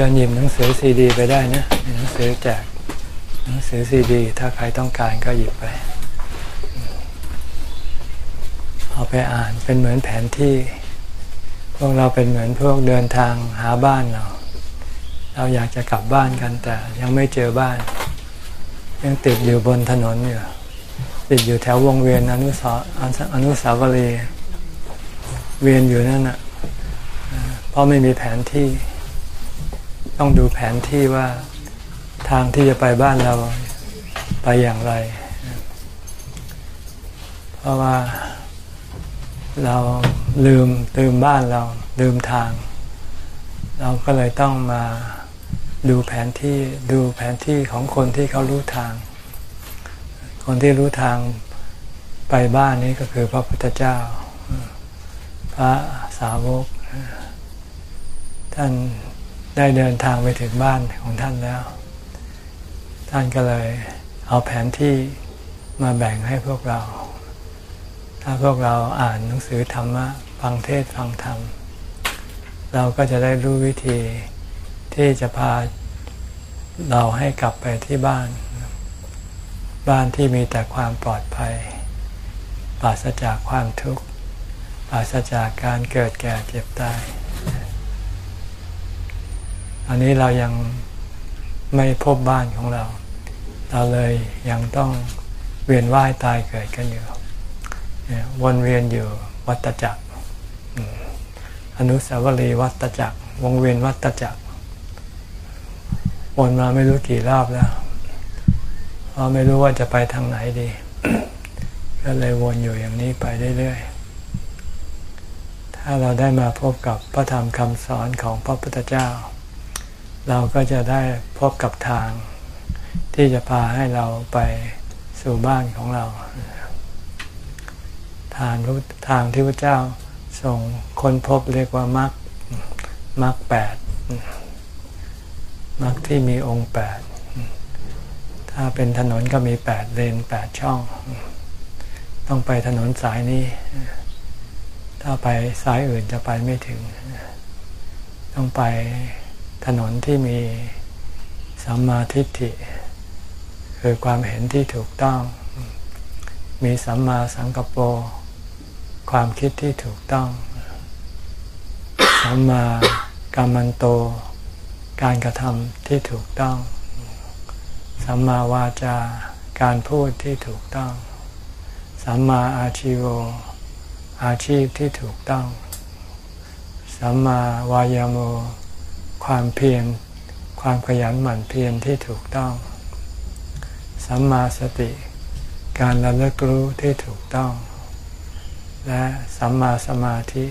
ชิญหยิบหนังสือซีดี ไปได้นะหนังสือแจกหนังสือซีดี ถ้าใครต้องการก็หยิบไป เอาไปอ่านเป็นเหมือนแผนที่ พวกเราเป็นเหมือนพวกเดินทางหาบ้านเรา เราอยากจะกลับบ้านกันแต่ยังไม่เจอบ้าน ยังติดอยู่บนถนนอยู่ติดอยู่แถววงเวียนอนุสาอนุสาวรีย์เวียนอยู่นั่นน่ะเพราะไม่มีแผนที่ ต้องดูแผนที่ว่าทางที่จะไปบ้านเราไปอย่างไร เพราะว่าเราลืมลืมบ้านเราลืมทาง เราก็เลยต้องมาดูแผนที่ดูแผนที่ของคนที่เขารู้ทาง คนที่รู้ทางไปบ้านนี้ก็คือพระพุทธเจ้า พระสาวก ท่าน ได้เดินทางไปถึงบ้านของท่านแล้ว ท่านก็เลยเอาแผนที่มาแบ่งให้พวกเรา ถ้าพวกเราอ่านหนังสือธรรมะฟังเทศฟังธรรม เราก็จะได้รู้วิธีที่จะพาเราให้กลับไปที่บ้าน บ้านที่มีแต่ความปลอดภัย ปราศจากความทุกข์ ปราศจากการเกิดแก่เจ็บตาย อันนี้เรายังไม่พบบ้านของเรา เราเลยยังต้องเวียนว่ายตายเกิดกันอยู่วนเวียนอยู่วัตจักรอนุสาวรีย์วัตจักร วงเวียนวัตจักร วนมาไม่รู้กี่รอบแล้วเพราะไม่รู้ว่าจะไปทางไหนดี ก็เลยวนอยู่อย่างนี้ไปเรื่อยๆ ถ้าเราได้มาพบกับพระธรรมคำสอนของพระพุทธเจ้า เราก็จะได้พบกับทาง ที่จะพาให้เราไปสู่บ้านของเรา ทางทางที่พระเจ้าส่งคนพบเรียกว่ามรรคมรรคแปดมรรคที่มีองค์แปดถ้าเป็นถนนก็มีแปดเลนแปดช่อง ต้องไปถนนสายนี้ ถ้าไปสายอื่นจะไปไม่ถึง ต้องไป ถนนที่มีสัมมาทิฏฐิ คือความเห็นที่ถูกต้อง มีสัมมาสังกปรความคิดที่ถูกต้อง สัมมากรรมันโต การกระทำที่ถูกต้อง สัมมาวาจาการพูดที่ถูกต้อง สัมมาอาชีโวอาชีพที่ถูกต้อง สัมมาวายาโม ความเพียรความขยันหมั่นเพียรที่ถูกต้อง สัมมาสติ การระลึกรู้ที่ถูกต้อง และสัมมาสมาธิ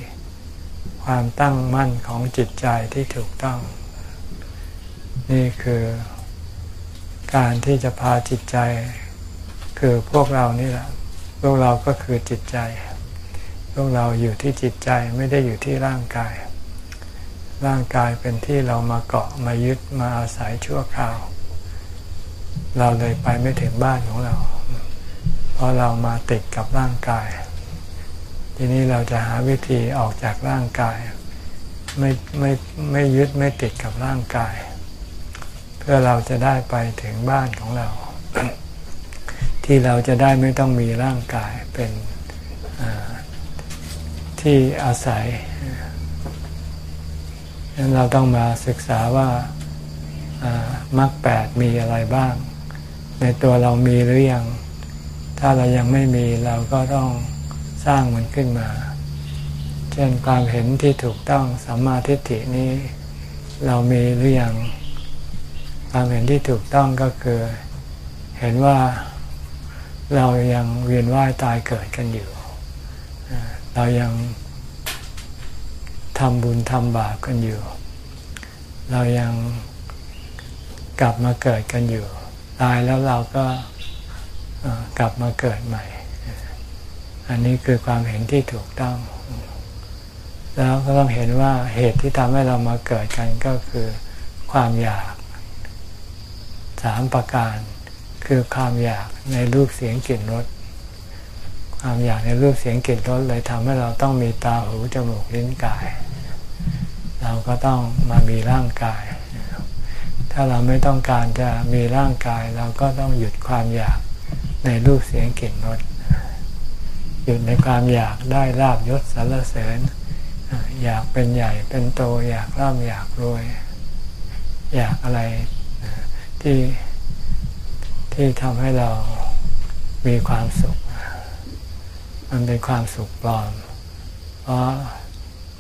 ความตั้งมั่นของจิตใจที่ถูกต้อง นี่คือการที่จะพาจิตใจ คือพวกเรานี่แหละ พวกเราก็คือจิตใจ พวกเราอยู่ที่จิตใจไม่ได้อยู่ที่ร่างกาย ร่างกายเป็นที่เรามาเกาะมายึดมาอาศัยชั่วคราว เราเลยไปไม่ถึงบ้านของเรา เพราะเรามาติดกับร่างกาย ทีนี้เราจะหาวิธีออกจากร่างกาย ไม่ไม่ไม่ยึดไม่ติดกับร่างกาย เพื่อเราจะได้ไปถึงบ้านของเรา ที่เราจะได้ไม่ต้องมีร่างกายเป็นที่อาศัย นั้นเราต้องมาศึกษาว่ามรรคแปดมีอะไรบ้าง ในตัวเรามีหรือยัง ถ้าเรายังไม่มีเราก็ต้องสร้างมันขึ้นมา เช่นความเห็นที่ถูกต้องสัมมาทิฏฐินี้ เรามีหรือยัง ความเห็นที่ถูกต้องก็คือ เห็นว่าเรายังเวียนว่ายตายเกิดกันอยู่ เรายัง ทำบุญทำบาปกันอยู่ เรายังกลับมาเกิดกันอยู่ ตายแล้วเราก็กลับมาเกิดใหม่ อันนี้คือความเห็นที่ถูกต้อง แล้วก็ต้องเห็นว่าเหตุที่ทำให้เรามาเกิดกันก็คือความอยากสามประการคือความอยากในรูปเสียงกลิ่นรสความอยากในรูปเสียงกลิ่นรสเลยทำให้เราต้องมีตาหูจมูกลิ้นกาย เราก็ต้องมามีร่างกาย ถ้าเราไม่ต้องการจะมีร่างกาย เราก็ต้องหยุดความอยากในรูปเสียงกลิ่นรสหยุดในความอยากได้ลาบยศสรรเสริญ อยากเป็นใหญ่เป็นโตอยากร่ำอยากรวย อยากอะไรที่ที่ทำให้เรามีความสุข มันเป็นความสุขปลอม เพราะ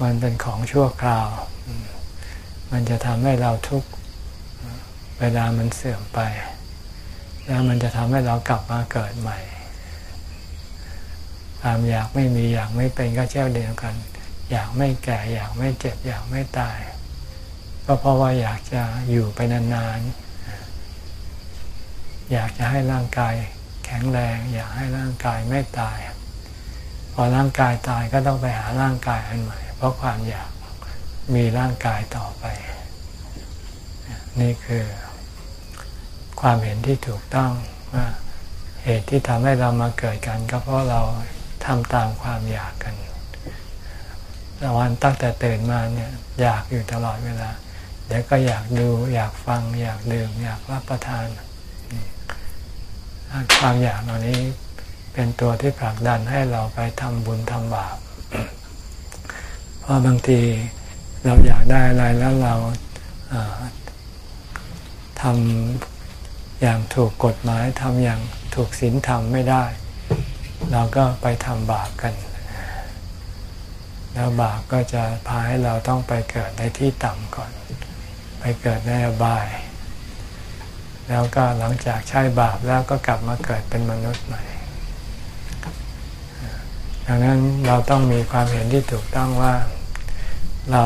มันเป็นของชั่วคราว มันจะทำให้เราทุกข์เวลามันเสื่อมไป แล้วมันจะทำให้เรากลับมาเกิดใหม่ ความอยากไม่มีอยากไม่เป็นก็เช่นเดียวกัน อยากไม่แก่อยากไม่เจ็บอยากไม่ตาย ก็เพราะว่าอยากจะอยู่ไปนานๆ อยากจะให้ร่างกายแข็งแรง อยากให้ร่างกายไม่ตาย พอร่างกายตายก็ต้องไปหาร่างกายอันใหม่ เพราะความอยากมีร่างกายต่อไป นี่คือ ความเห็นที่ถูกต้องว่าเหตุที่ทำให้เรามาเกิดกัน ก็เพราะเราทำตามความอยากกันต่วันตั้งแต่ตื่นมาเนี่ยอยากอยู่ตลอดเวลา เดี๋ยวก็อยากดู อยากฟัง อยากดื่ม อยากรับประทาน ความอยากเหล่านี้เป็นตัวที่ผลักดันให้เราไปทำบุญทำบาป เพราะบางทีเราอยากได้อะไรแล้วเราทำอย่างถูกกฎหมายทำอย่างถูกศีลธรรมไม่ได้ เราก็ไปทำบาปกัน แล้วบาปก็จะพาให้เราต้องไปเกิดในที่ต่ำก่อน ไปเกิดในอบาย แล้วก็หลังจากใช้บาปแล้วก็กลับมาเกิดเป็นมนุษย์ใหม่ดังนั้นเราต้องมีความเห็นที่ถูกต้องว่า เรา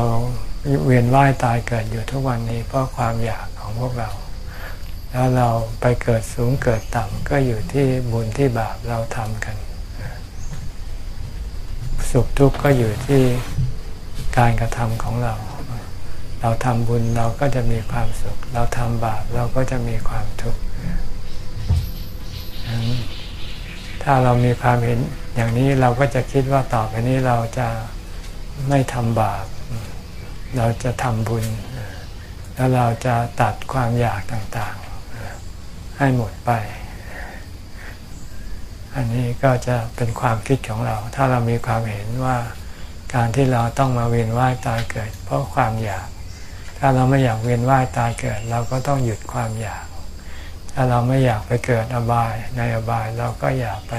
เวียนว่ายตายเกิดอยู่ทุกวันนี้เพราะความอยากของพวกเรา แล้วเราไปเกิดสูงเกิดต่ำก็อยู่ที่บุญที่บาปเราทำกัน สุขทุกข์ก็อยู่ที่การกระทำของเรา เราทำบุญเราก็จะมีความสุข เราทำบาปเราก็จะมีความทุกข์ถ้าเรามีความเห็นอย่างนี้เราก็จะคิดว่าต่อไปนี้เราจะไม่ทำบาป เราจะทำบุญ แล้วเราจะตัดความอยากต่างๆ ให้หมดไป อันนี้ก็จะเป็นความคิดของเรา ถ้าเรามีความเห็นว่าการที่เราต้องมาเวียนว่ายตายเกิด เพราะความอยาก ถ้าเราไม่อยากเวียนว่ายตายเกิด เราก็ต้องหยุดความอยาก ถ้าเราไม่อยากไปเกิดอบายในอบายเราก็อยากไป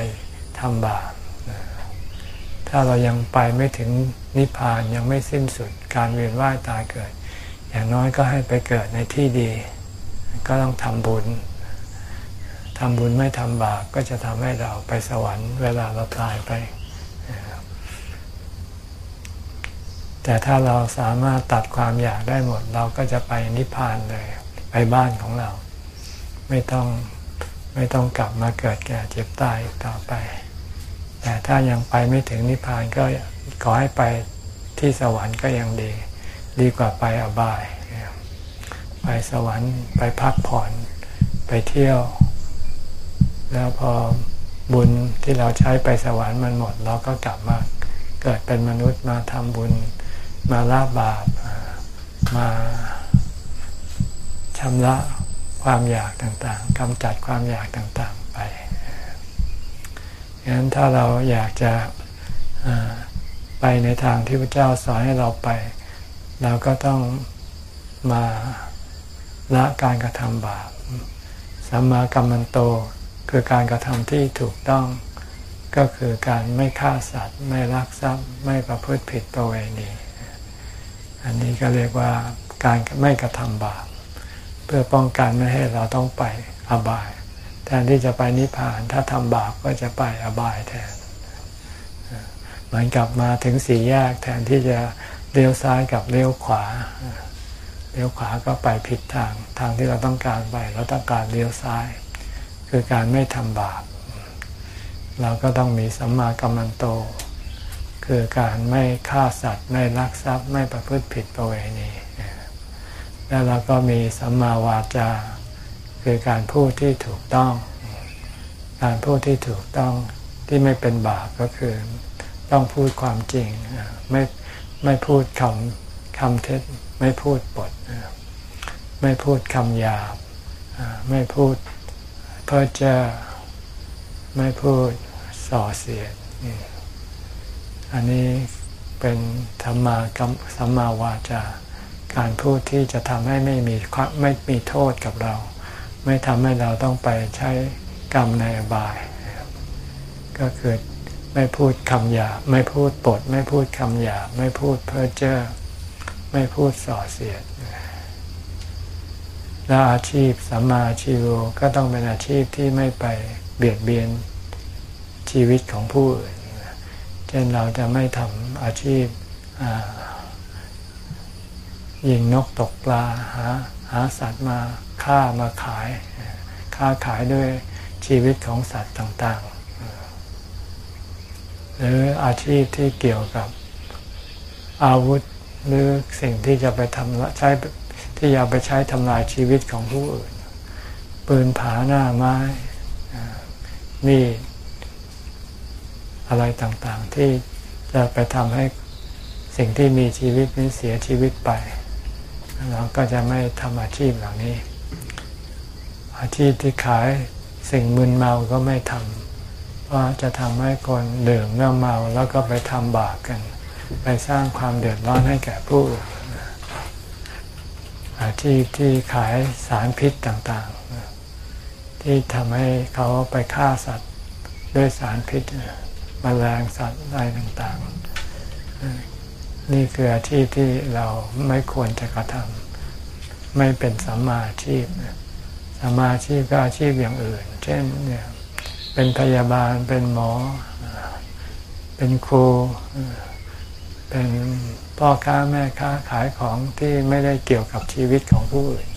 ทำบาปถ้าเรายังไปไม่ถึง นิพพานยังไม่สิ้นสุดการเวียนว่ายตายเกิด อย่างน้อยก็ให้ไปเกิดในที่ดี ก็ต้องทำบุญทำบุญไม่ทำบาปก็จะทำให้เราไปสวรรค์เวลาเราตายไป แต่ถ้าเราสามารถตัดความอยากได้หมด เราก็จะไปนิพพานเลย ไปบ้านของเรา ไม่ต้องไม่ต้องกลับมาเกิดแก่เจ็บตายต่อไป แต่ถ้ายังไปไม่ถึงนิพพานก็ ขอให้ไปที่สวรรค์ก็ยังดี ดีกว่าไปอบาย ไปสวรรค์ไปพักผ่อนไปเที่ยว แล้วพอบุญที่เราใช้ไปสวรรค์มันหมด เราก็กลับมาเกิดเป็นมนุษย์มาทำบุญมาละบาปมาชำระความอยากต่างๆกำจัดความอยากต่างๆไปงั้นถ้าเราอยากจะ ไปในทางที่พระเจ้าสอนให้เราไป เราก็ต้องมาละการกระทำบาปสัมมากรรมันโตคือการกระทำที่ถูกต้องก็คือการไม่ฆ่าสัตว์ ไม่ลักทรัพย์ ไม่ประพฤติผิดประเวณีอันนี้ก็เรียกว่าการไม่กระทำบาปเพื่อป้องกันไม่ให้เราต้องไปอบาย แทนที่จะไปนิพพานถ้าทำบาปก็จะไปอบายแทน มือนกับมาถึงสี่แยกแทนที่จะเลี้ยวซ้ายกับเลี้ยวขวา เลี้ยวขวาก็ไปผิดทางทางที่เราต้องการไปเราต้องการเลี้ยวซ้าย คือการไม่ทำบาป เราก็ต้องมีสัมมากัมมันโต คือการไม่ฆ่าสัตว์ไม่ลักทรัพย์ไม่ประพฤติผิดประเวณีแล้วเราก็มีสัมมาวาจา คือการพูดที่ถูกต้อง การพูดที่ถูกต้องที่ไม่เป็นบาปก็คือ ต้องพูดความจริง ไม่ไม่พูดคำคำเท็จ ไม่พูดปด ไม่พูดคำหยาบ ไม่พูดเพ้อเจ้อไม่พูดส่อเสียด อันนี้เป็นธรรมากัมสัมมาวาจาการพูดที่จะทำให้ไม่มีไม่มีโทษกับเรา ไม่ทำให้เราต้องไปใช้กรรมในอบาย ก็คือ ไม่พูดคำหยาบไม่พูดปด ไม่พูดคำหยาบไม่พูดเพ้อเจ้อไม่พูดส่อเสียดและอาชีพสัมมาชีวก็ต้องเป็นอาชีพที่ไม่ไปเบียดเบียนชีวิตของผู้อื่นเช่นเราจะไม่ทำอาชีพยิงนกตกปลาหาหาสัตว์มาฆ่ามาขาย ค้าขายด้วยชีวิตของสัตว์ต่าง หรืออาชีพที่เกี่ยวกับอาวุธหรือสิ่งที่จะไปทำใช้ที่อยากไปใช้ทำลายชีวิตของผู้อื่น ปืนผาหน้าไม้มีดอะไรต่างๆ ที่จะไปทำให้สิ่งที่มีชีวิตนี้เสียชีวิตไป เราก็จะไม่ทำอาชีพเหล่านี้ อาชีพที่ขายสิ่งมึนเมาก็ไม่ทำ เพราจะทำให้คนดื่มแล้วเมาแล้วก็ไปทำบาปกัน ไปสร้างความเดือดร้อนให้แก่ผู้อื่นอาชีพที่ขายสารพิษต่างๆ ที่ทำให้เขาไปฆ่าสัตว์ด้วยสารพิษมแมลงสัตว์อะไรต่างๆ นี่คืออาชีพที่เราไม่ควรจะกระทำไม่เป็นสัมมาอาชีพสัมมาอาชีพก็อาชีพอย่างอื่น เช่นเนี่ย เป็นพยาบาล เป็นหมอ เป็นครู เป็นพ่อค้าแม่ค้าขายของที่ไม่ได้เกี่ยวกับชีวิตของผู้อื่น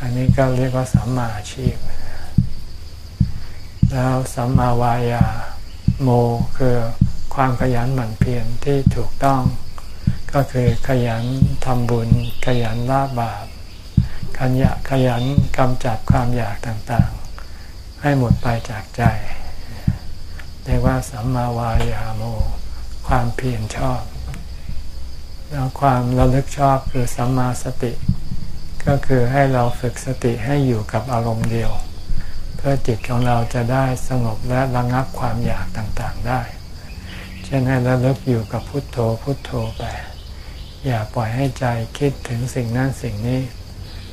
อันนี้ก็เรียกว่าสัมมาอาชีพ แล้วสัมมาวายาโมคือความขยันหมั่นเพียรที่ถูกต้อง ก็คือขยันทำบุญ ขยันละบาปขยันขยันกำจัดความอยากต่าง ให้หมดไปจากใจเรียกว่าสัมมาวายาโม ความเพียรชอบ แล้วความระลึกชอบคือสัมมาสติ ก็คือให้เราฝึกสติให้อยู่กับอารมณ์เดียว เพื่อจิตของเราจะได้สงบและระงับความอยากต่างๆได้ เช่นให้ระลึกอยู่กับพุทโธพุทโธไป อย่าปล่อยให้ใจคิดถึงสิ่งนั้นสิ่งนี้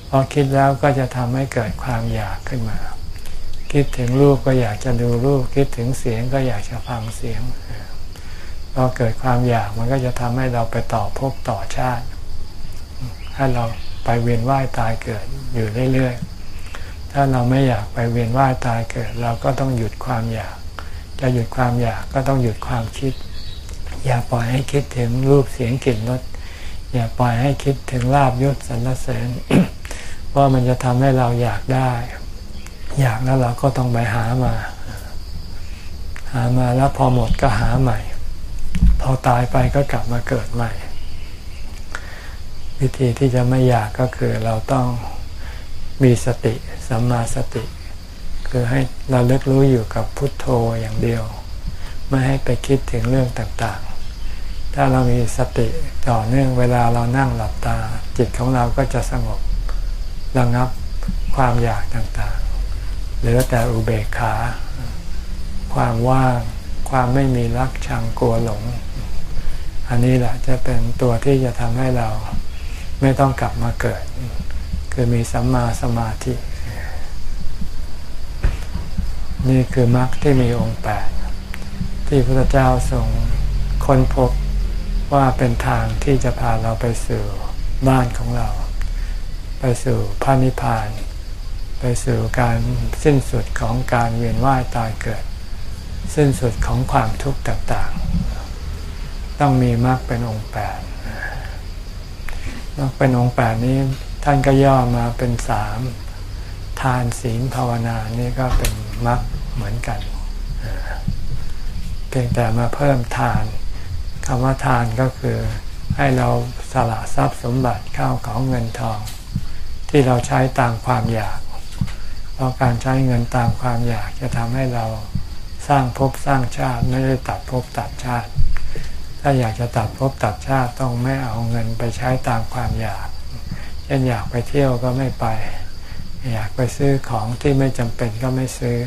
พอคิดแล้วก็จะทำให้เกิดความอยากขึ้นมา คิดถึงรูปก็อยากจะดูรูป คิดถึงเสียงก็อยากจะฟังเสียงพอเกิดความอยากมันก็จะทำให้เราไปต่อภพต่อชาติให้เราไปเวียนว่ายตายเกิดอยู่เรื่อยๆ ถ้าเราไม่อยากไปเวียนว่ายตายเกิด เราก็ต้องหยุดความอยาก จะหยุดความอยากก็ต้องหยุดความคิด อย่าปล่อยให้คิดถึงรูปเสียงกลิ่นรสอย่าปล่อยให้คิดถึงลาบยศสรรเสริญเพราะมันจะทำให้เราอยากได้ อยากแล้วเราก็ต้องไปหามา หามาแล้วพอหมดก็หาใหม่ พอตายไปก็กลับมาเกิดใหม่ วิธีที่จะไม่อยากก็คือเราต้องมีสติสัมมาสติ คือให้เราเลิกรู้อยู่กับพุทโธอย่างเดียว ไม่ให้ไปคิดถึงเรื่องต่างๆ ถ้าเรามีสติต่อเนื่องเวลาเรานั่งหลับตา จิตของเราก็จะสงบระงับความอยากต่างๆ เหลือแต่อุเบกขา ความว่าง ความไม่มีรักชังกลัวหลง อันนี้แหละจะเป็นตัวที่จะทำให้เราไม่ต้องกลับมาเกิด คือมีสัมมาสมาธิ นี่คือมรรคที่มีองค์แปดที่พระเจ้าทรงค้นพบว่าเป็นทางที่จะพาเราไปสู่บ้านของเรา ไปสู่พระนิพพาน ไปสู่การสิ้นสุดของการเวียนว่ายตายเกิด สิ้นสุดของความทุกข์ต่างๆ ต้องมีมรรคเป็นองค์แปดมรรคเป็นองค์แปดนี้ท่านก็ย่อมาเป็นสามทานศีลภาวนานี่ก็เป็นมรรคเหมือนกันเพียงแต่มาเพิ่มทานคำว่าทานก็คือให้เราสละทรัพย์สมบัติข้าวของเงินทอง ที่เราใช้ตามความอยาก ราะการใช้เงินตามความอยากจะทำให้เราสร้างภพสร้างชาติไม่ได้ตัดภพตัดชาติ ถ้าอยากจะตัดภพตัดชาติต้องไม่เอาเงินไปใช้ตามความอยากเช่นอยากไปเที่ยวก็ไม่ไป อยากไปซื้อของที่ไม่จำเป็นก็ไม่ซื้อ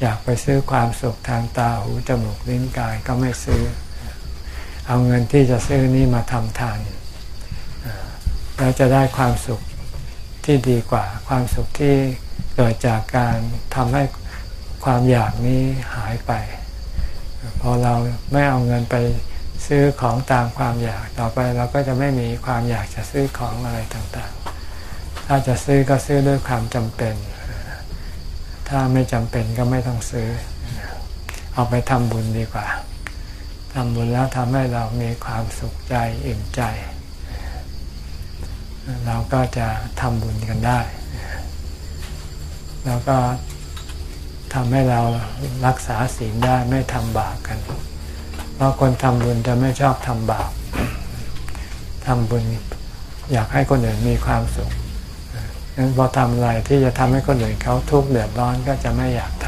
อยากไปซื้อความสุขทางตาหูจมูกลิ้นกายก็ไม่ซื้อ เอาเงินที่จะซื้อนี้มาทำทานแล้วจะได้ความสุข ที่ดีกว่า ความสุขที่เกิดจากการทำให้ความอยากนี้หายไป พอเราไม่เอาเงินไปซื้อของตามความอยากต่อไปเราก็จะไม่มีความอยากจะซื้อของอะไรต่างๆ ถ้าจะซื้อก็ซื้อด้วยความจำเป็น ถ้าไม่จำเป็นก็ไม่ต้องซื้อ เอาไปทำบุญดีกว่าทำบุญแล้วทำให้เรามีความสุขใจอิ่มใจ เราก็จะทำบุญกันได้ แล้วก็ทำให้เรารักษาศีลได้ไม่ทำบาปกัน เพราะคนทำบุญจะไม่ชอบทำบาปทำบุญอยากให้คนอื่นมีความสุขงั้นพอทำอะไรที่จะทำให้คนอื่นเขาทุกข์เดือดร้อนก็จะไม่อยากท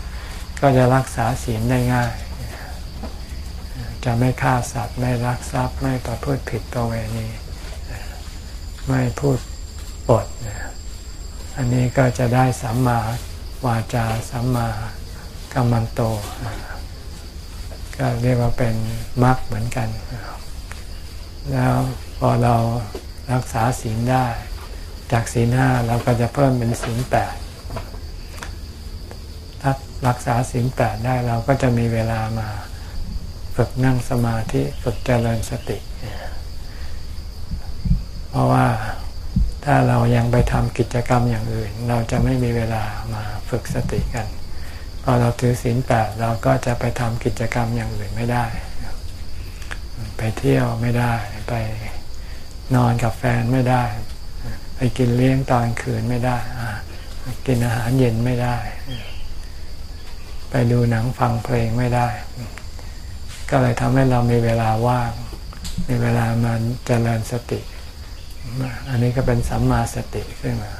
ำก็จะรักษาศีลได้ง่าย จะไม่ฆ่าสัตว์ไม่รักทรัพย์ไม่ประพฤติผิดตัวเวณี ไม่พูดปด อันนี้ก็จะได้สัมมาวาจาสัมมากัมมันโต ก็เรียกว่าเป็นมรรคเหมือนกัน แล้วพอเรารักษาศีลได้ จากศีลห้าเราก็จะเพิ่มเป็นศีลแปดถ้ารักษาศีลแปดได้เราก็จะมีเวลามาฝึกนั่งสมาธิ ฝึกเจริญสติเพ ราะว่าถ้าเรายังไปทำกิจกรรมอย่างอื่น เราจะไม่มีเวลามาฝึกสติกันพอเราถือศีลแปดเราก็จะไปทำกิจกรรมอย่างอื่นไม่ได้ ไปเที่ยวไม่ได้ไปนอนกับแฟนไม่ได้ ไปกินเลี้ยงตอนคืนไม่ได้ กินอาหารเย็นไม่ได้ ไปดูหนังฟังเพลงไม่ได้ ก็เลยทำให้เรามีเวลาว่าง มีเวลามาเจริญสติ อันนี้ก็เป็นสัมมาสติขึ้นมา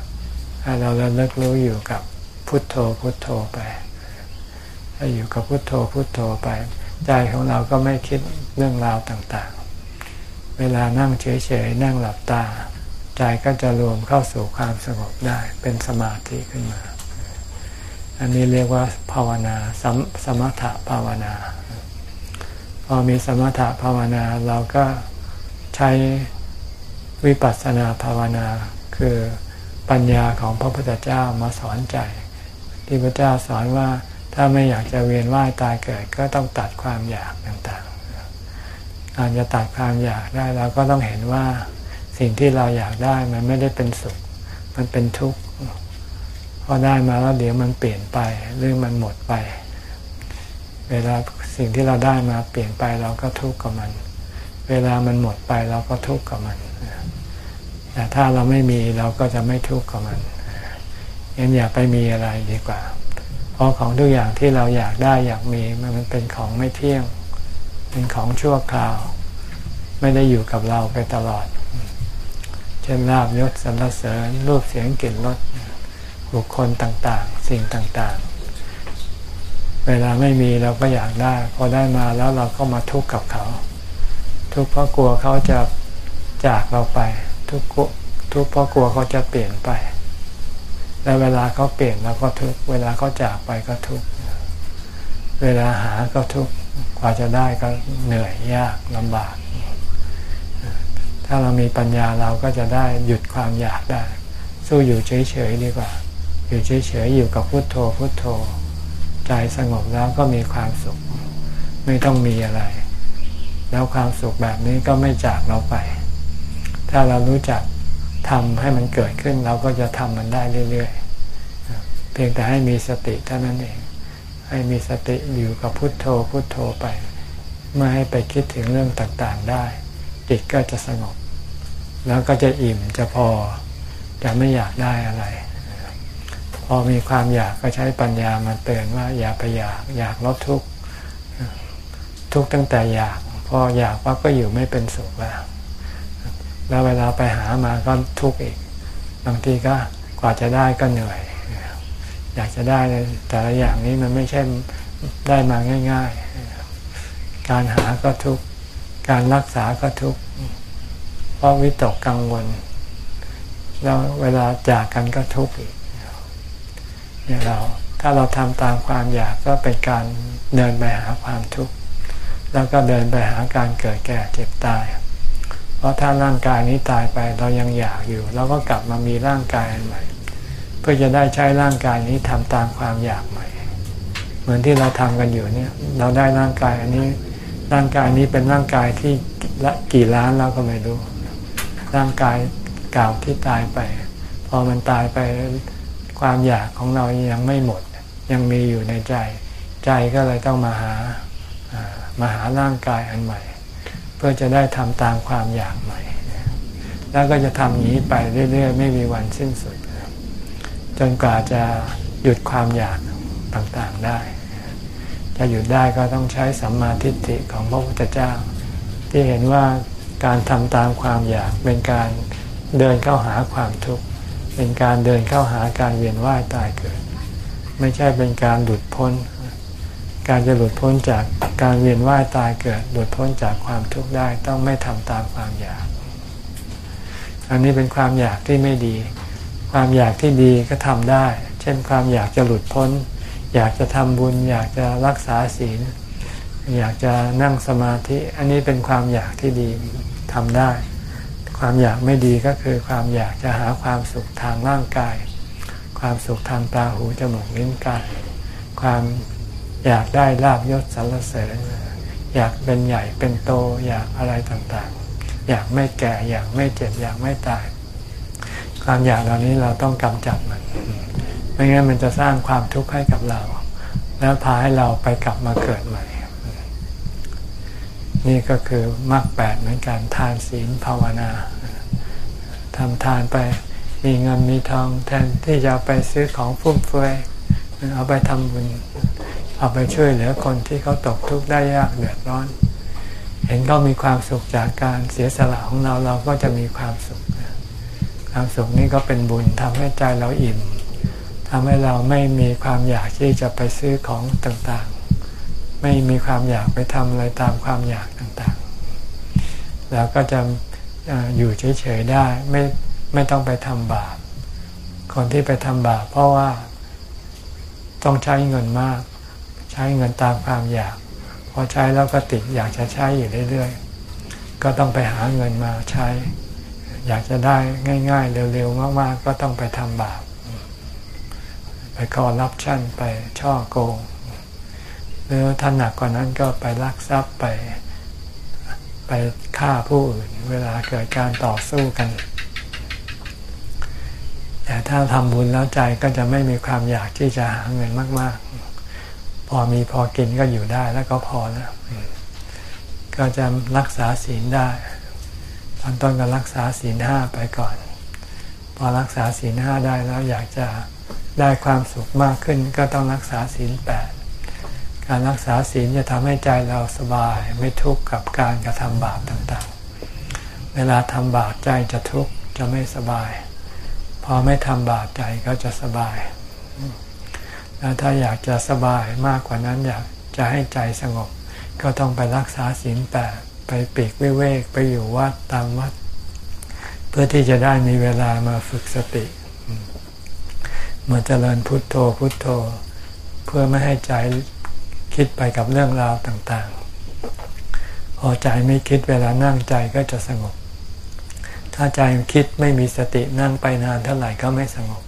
ให้เราเลิกรู้อยู่กับพุทโธพุทโธไปถ้าอยู่กับพุทโธพุทโธไป ใจของเราก็ไม่คิดเรื่องราวต่างๆ เวลานั่งเฉยๆนั่งหลับตา ใจก็จะรวมเข้าสู่ความสงบได้เป็นสมาธิขึ้นมา อันนี้เรียกว่าภาวนาสมสมถะภาวนา พอมีสมถะภาวนาเราก็ใช้ วิปัสสนาภาวนา คือปัญญาของพระพุทธเจ้ามาสอนใจ ที่พระเจ้าสอนว่าถ้าไม่อยากจะเวียนว่ายตายเกิดก็ต้องตัดความอยากต่างๆการจะตัดความอยากได้เราก็ต้องเห็นว่าสิ่งที่เราอยากได้มันไม่ได้เป็นสุข มันเป็นทุกข์พอได้มาแล้วเดี๋ยวมันเปลี่ยนไปหรือมันหมดไป เวลาสิ่งที่เราได้มาเปลี่ยนไปเราก็ทุกข์กับมัน เวลามันหมดไปเราก็ทุกข์กับมัน แต่ถ้าเราไม่มีเราก็จะไม่ทุกข์กับมันงั้นอย่าไปมีอะไรดีกว่า เพราะของทุกอย่างที่เราอยากได้อยากมีมันเป็นของไม่เที่ยง เป็นของชั่วคราว ไม่ได้อยู่กับเราไปตลอด เช่นลาบยศสรรเสริญรูปเสียงกลิ่นรสบุคคลต่างๆ สิ่งต่างๆ เวลาไม่มีเราก็อยากได้ พอได้มาแล้วเราก็มาทุกข์กับเขา ทุกข์เพราะกลัวเขาจะจากเราไป ทุกทุกเพราะกลัวเขาจะเปลี่ยนไป และเวลาเขาเปลี่ยนเราก็ทุกเวลาเขาจากไปก็ทุกเวลาหาก็ทุกกว่าจะได้ก็เหนื่อยยากลำบาก ถ้าเรามีปัญญาเราก็จะได้หยุดความอยากได้ สู้อยู่เฉยๆดีกว่า อยู่เฉยๆอยู่กับพุโทโธพุโทโธ ใจสงบแล้วก็มีความสุข ไม่ต้องมีอะไร แล้วความสุขแบบนี้ก็ไม่จากเราไป ถ้าเรารู้จักทำให้มันเกิดขึ้นเราก็จะทำมันได้เรื่อยๆ เพียงแต่ให้มีสติเท่านั้นเอง ให้มีสติอยู่กับพุทโธพุทโธไปไม่ให้ไปคิดถึงเรื่องต่างๆได้ จิตก็จะสงบ แล้วก็จะอิ่มจะพอจะไม่อยากได้อะไร พอมีความอยากก็ใช้ปัญญามาเตือนว่าอย่าไปอยากอยากลดทุกข์ทุกตั้งแต่อยาก พออยากว่าก็อยู่ไม่เป็นสุขแล้ว แล้วเวลาไปหามาก็ทุกข์อีก บางทีก็กว่าจะได้ก็เหนื่อย อยากจะได้แต่ละอย่างนี้มันไม่ใช่ได้มาง่าย ๆ การหาก็ทุกข์ การรักษาก็ทุกข์ เพราะวิตกกังวล แล้วเวลาจากกันก็ทุกข์อีกเนี่ยเราถ้าเราทำตามความอยากก็เป็นการเดินไปหาความทุกข์ แล้วก็เดินไปหาการเกิดแก่เจ็บตาย เพราะถ้าร่างกายนี้ตายไปเรายังอยากอยู่เราก็กลับมามีร่างกายอันใหม่ เพื่อจะได้ใช้ร่างกายนี้ทำตามความอยากใหม่ เหมือนที่เราทำกันอยู่เนี่ย เราได้ร่างกายอันนี้ ร่างกายนี้เป็นร่างกายที่ละกี่ล้านเราก็ไม่รู้ ร่างกายเก่าที่ตายไป พอมันตายไปความอยากของเรายังไม่หมด ยังมีอยู่ในใจ ใจก็เลยต้องมาหามาหาร่างกายอันใหม่ เพื่อจะได้ทำตามความอยากใหม่ แล้วก็จะทำอย่างนี้ไปเรื่อยๆ ไม่มีวันสิ้นสุด จนกว่าจะหยุดความอยากต่างๆได้ จะหยุดได้ก็ต้องใช้สัมมาทิฏฐิของพระพุทธเจ้า ที่เห็นว่าการทำตามความอยากเป็นการเดินเข้าหาความทุกข์ เป็นการเดินเข้าหาการเวียนว่ายตายเกิด ไม่ใช่เป็นการหลุดพ้น การจะหลุดพ้นจากการเวียนว่ายตายเกิด หลุดพ้นจากความทุกข์ได้ต้องไม่ทำตามความอยาก อันนี้เป็นความอยากที่ไม่ดี ความอยากที่ดีก็ทำได้ เช่นความอยากจะหลุดพ้น อยากจะทำบุญ อยากจะรักษาศีล อยากจะนั่งสมาธิ อันนี้เป็นความอยากที่ดีทำได้ ความอยากไม่ดีก็คือความอยากจะหาความสุขทางร่างกาย ความสุขทางตาหูจมูกลิ้นกายความ อยากได้ลาบยศสรรเสริญ อยากเป็นใหญ่เป็นโตอยากอะไรต่างๆ อยากไม่แก่อยากไม่เจ็บอยากไม่ตาย ความอยากเหล่านี้เราต้องกำจัดมัน ไม่งั้นมันจะสร้างความทุกข์ให้กับเรา แล้วพาให้เราไปกลับมาเกิดใหม่ นี่ก็คือมรรคแปดเหมือนกันทานศีลภาวนาทำทานไปมีเงินมีทองแทนที่จะไปซื้อของฟุ่มเฟือยเอาไปทำบุญ เอาไปช่วยเหลือคนที่เขาตกทุกข์ได้ยากเดือดร้อน เห็นเขามีความสุขจากการเสียสละของเราเราก็จะมีความสุข ความสุขนี้ก็เป็นบุญทำให้ใจเราอิ่มทำให้เราไม่มีความอยากที่จะไปซื้อของต่างๆ ไม่มีความอยากไปทำอะไรตามความอยากต่างๆแล้วก็จะอยู่เฉยๆได้ไม่ไม่ต้องไปทำบาปคนที่ไปทำบาปเพราะว่าต้องใช้เงินมาก ช้เงินตามความอยาก พอใช้แล้วก็ติดอยากจะใช้อยู่เรื่อยๆ ก็ต้องไปหาเงินมาใช้ อยากจะได้ง่าย ๆ เร็วๆ มากๆ ก็ต้องไปทำบาป ไปคอรับชั่นไปช่อโกง หรือถ้าหนักกว่านั้นก็ไปลักทรัพย์ไปไปฆ่าผู้อื่น เวลาเกิดการต่อสู้กัน แต่ถ้าทำบุญแล้วใจก็จะไม่มีความอยากที่จะหาเงินมาก ๆ พอมีพอกินก็อยู่ได้แล้วก็พอแล้วก็จะรักษาศีลได้ตอนต้นก็รักษาศีลห้าไปก่อน พอรักษาศีลห้าได้แล้วอยากจะได้ความสุขมากขึ้นก็ต้องรักษาศีลแปดการรักษาศีลจะทำให้ใจเราสบายไม่ทุกข์กับการกระทำบาปต่างๆ เวลาทำบาปใจจะทุกข์จะไม่สบาย พอไม่ทำบาปใจก็จะสบาย ถ้าอยากจะสบายมากกว่านั้นอยากจะให้ใจสงบ ก็ต้องไปรักษาศีลแปดไปปีกวิเวกไปอยู่วัดตามวัด เพื่อที่จะได้มีเวลามาฝึกสติมาเจริญพุทโธพุทโธ เพื่อไม่ให้ใจคิดไปกับเรื่องราวต่างๆ พอใจไม่คิดเวลานั่งใจก็จะสงบ ถ้าใจคิดไม่มีสตินั่งไปนานเท่าไหร่ก็ไม่สงบ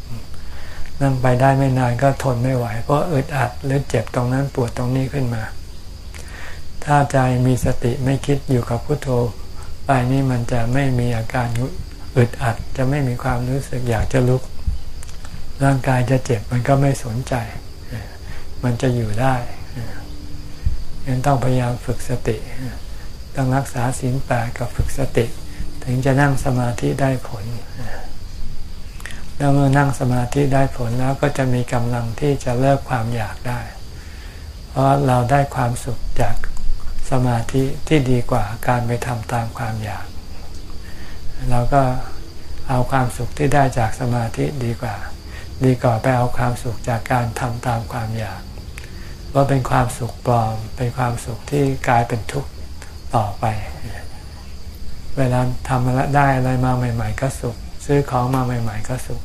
นั่งไปได้ไม่นานก็ทนไม่ไหว เพราะอึดอัดหรือเจ็บตรงนั้นปวดตรงนี้ขึ้นมา ถ้าใจมีสติไม่คิดอยู่กับพุโทโธไปนี่มันจะไม่มีอาการอึดอัดจะไม่มีความรู้สึกอยากจะลุก ร่างกายจะเจ็บมันก็ไม่สนใจ มันจะอยู่ได้ยังต้องพยายามฝึกสติ ต้องรักษาศีลแปดกับฝึกสติ ถึงจะนั่งสมาธิได้ผล แล้วเมื่อนั่งสมาธิได้ผลแล้วก็จะมีกำลังที่จะเลิกความอยากได้ เพราะเราได้ความสุขจากสมาธิที่ดีกว่าการไปทำตามความอยาก เราก็เอาความสุขที่ได้จากสมาธิดีกว่า ดีกว่าไปเอาความสุขจากการทำตามความอยากว่าเป็นความสุขปลอม เป็นความสุขที่กลายเป็นทุกข์ต่อไป เวลาทำมาแล้วได้อะไรมาใหม่ ๆ ก็สุข ซื้อของมาใหม่ ๆ ก็สุข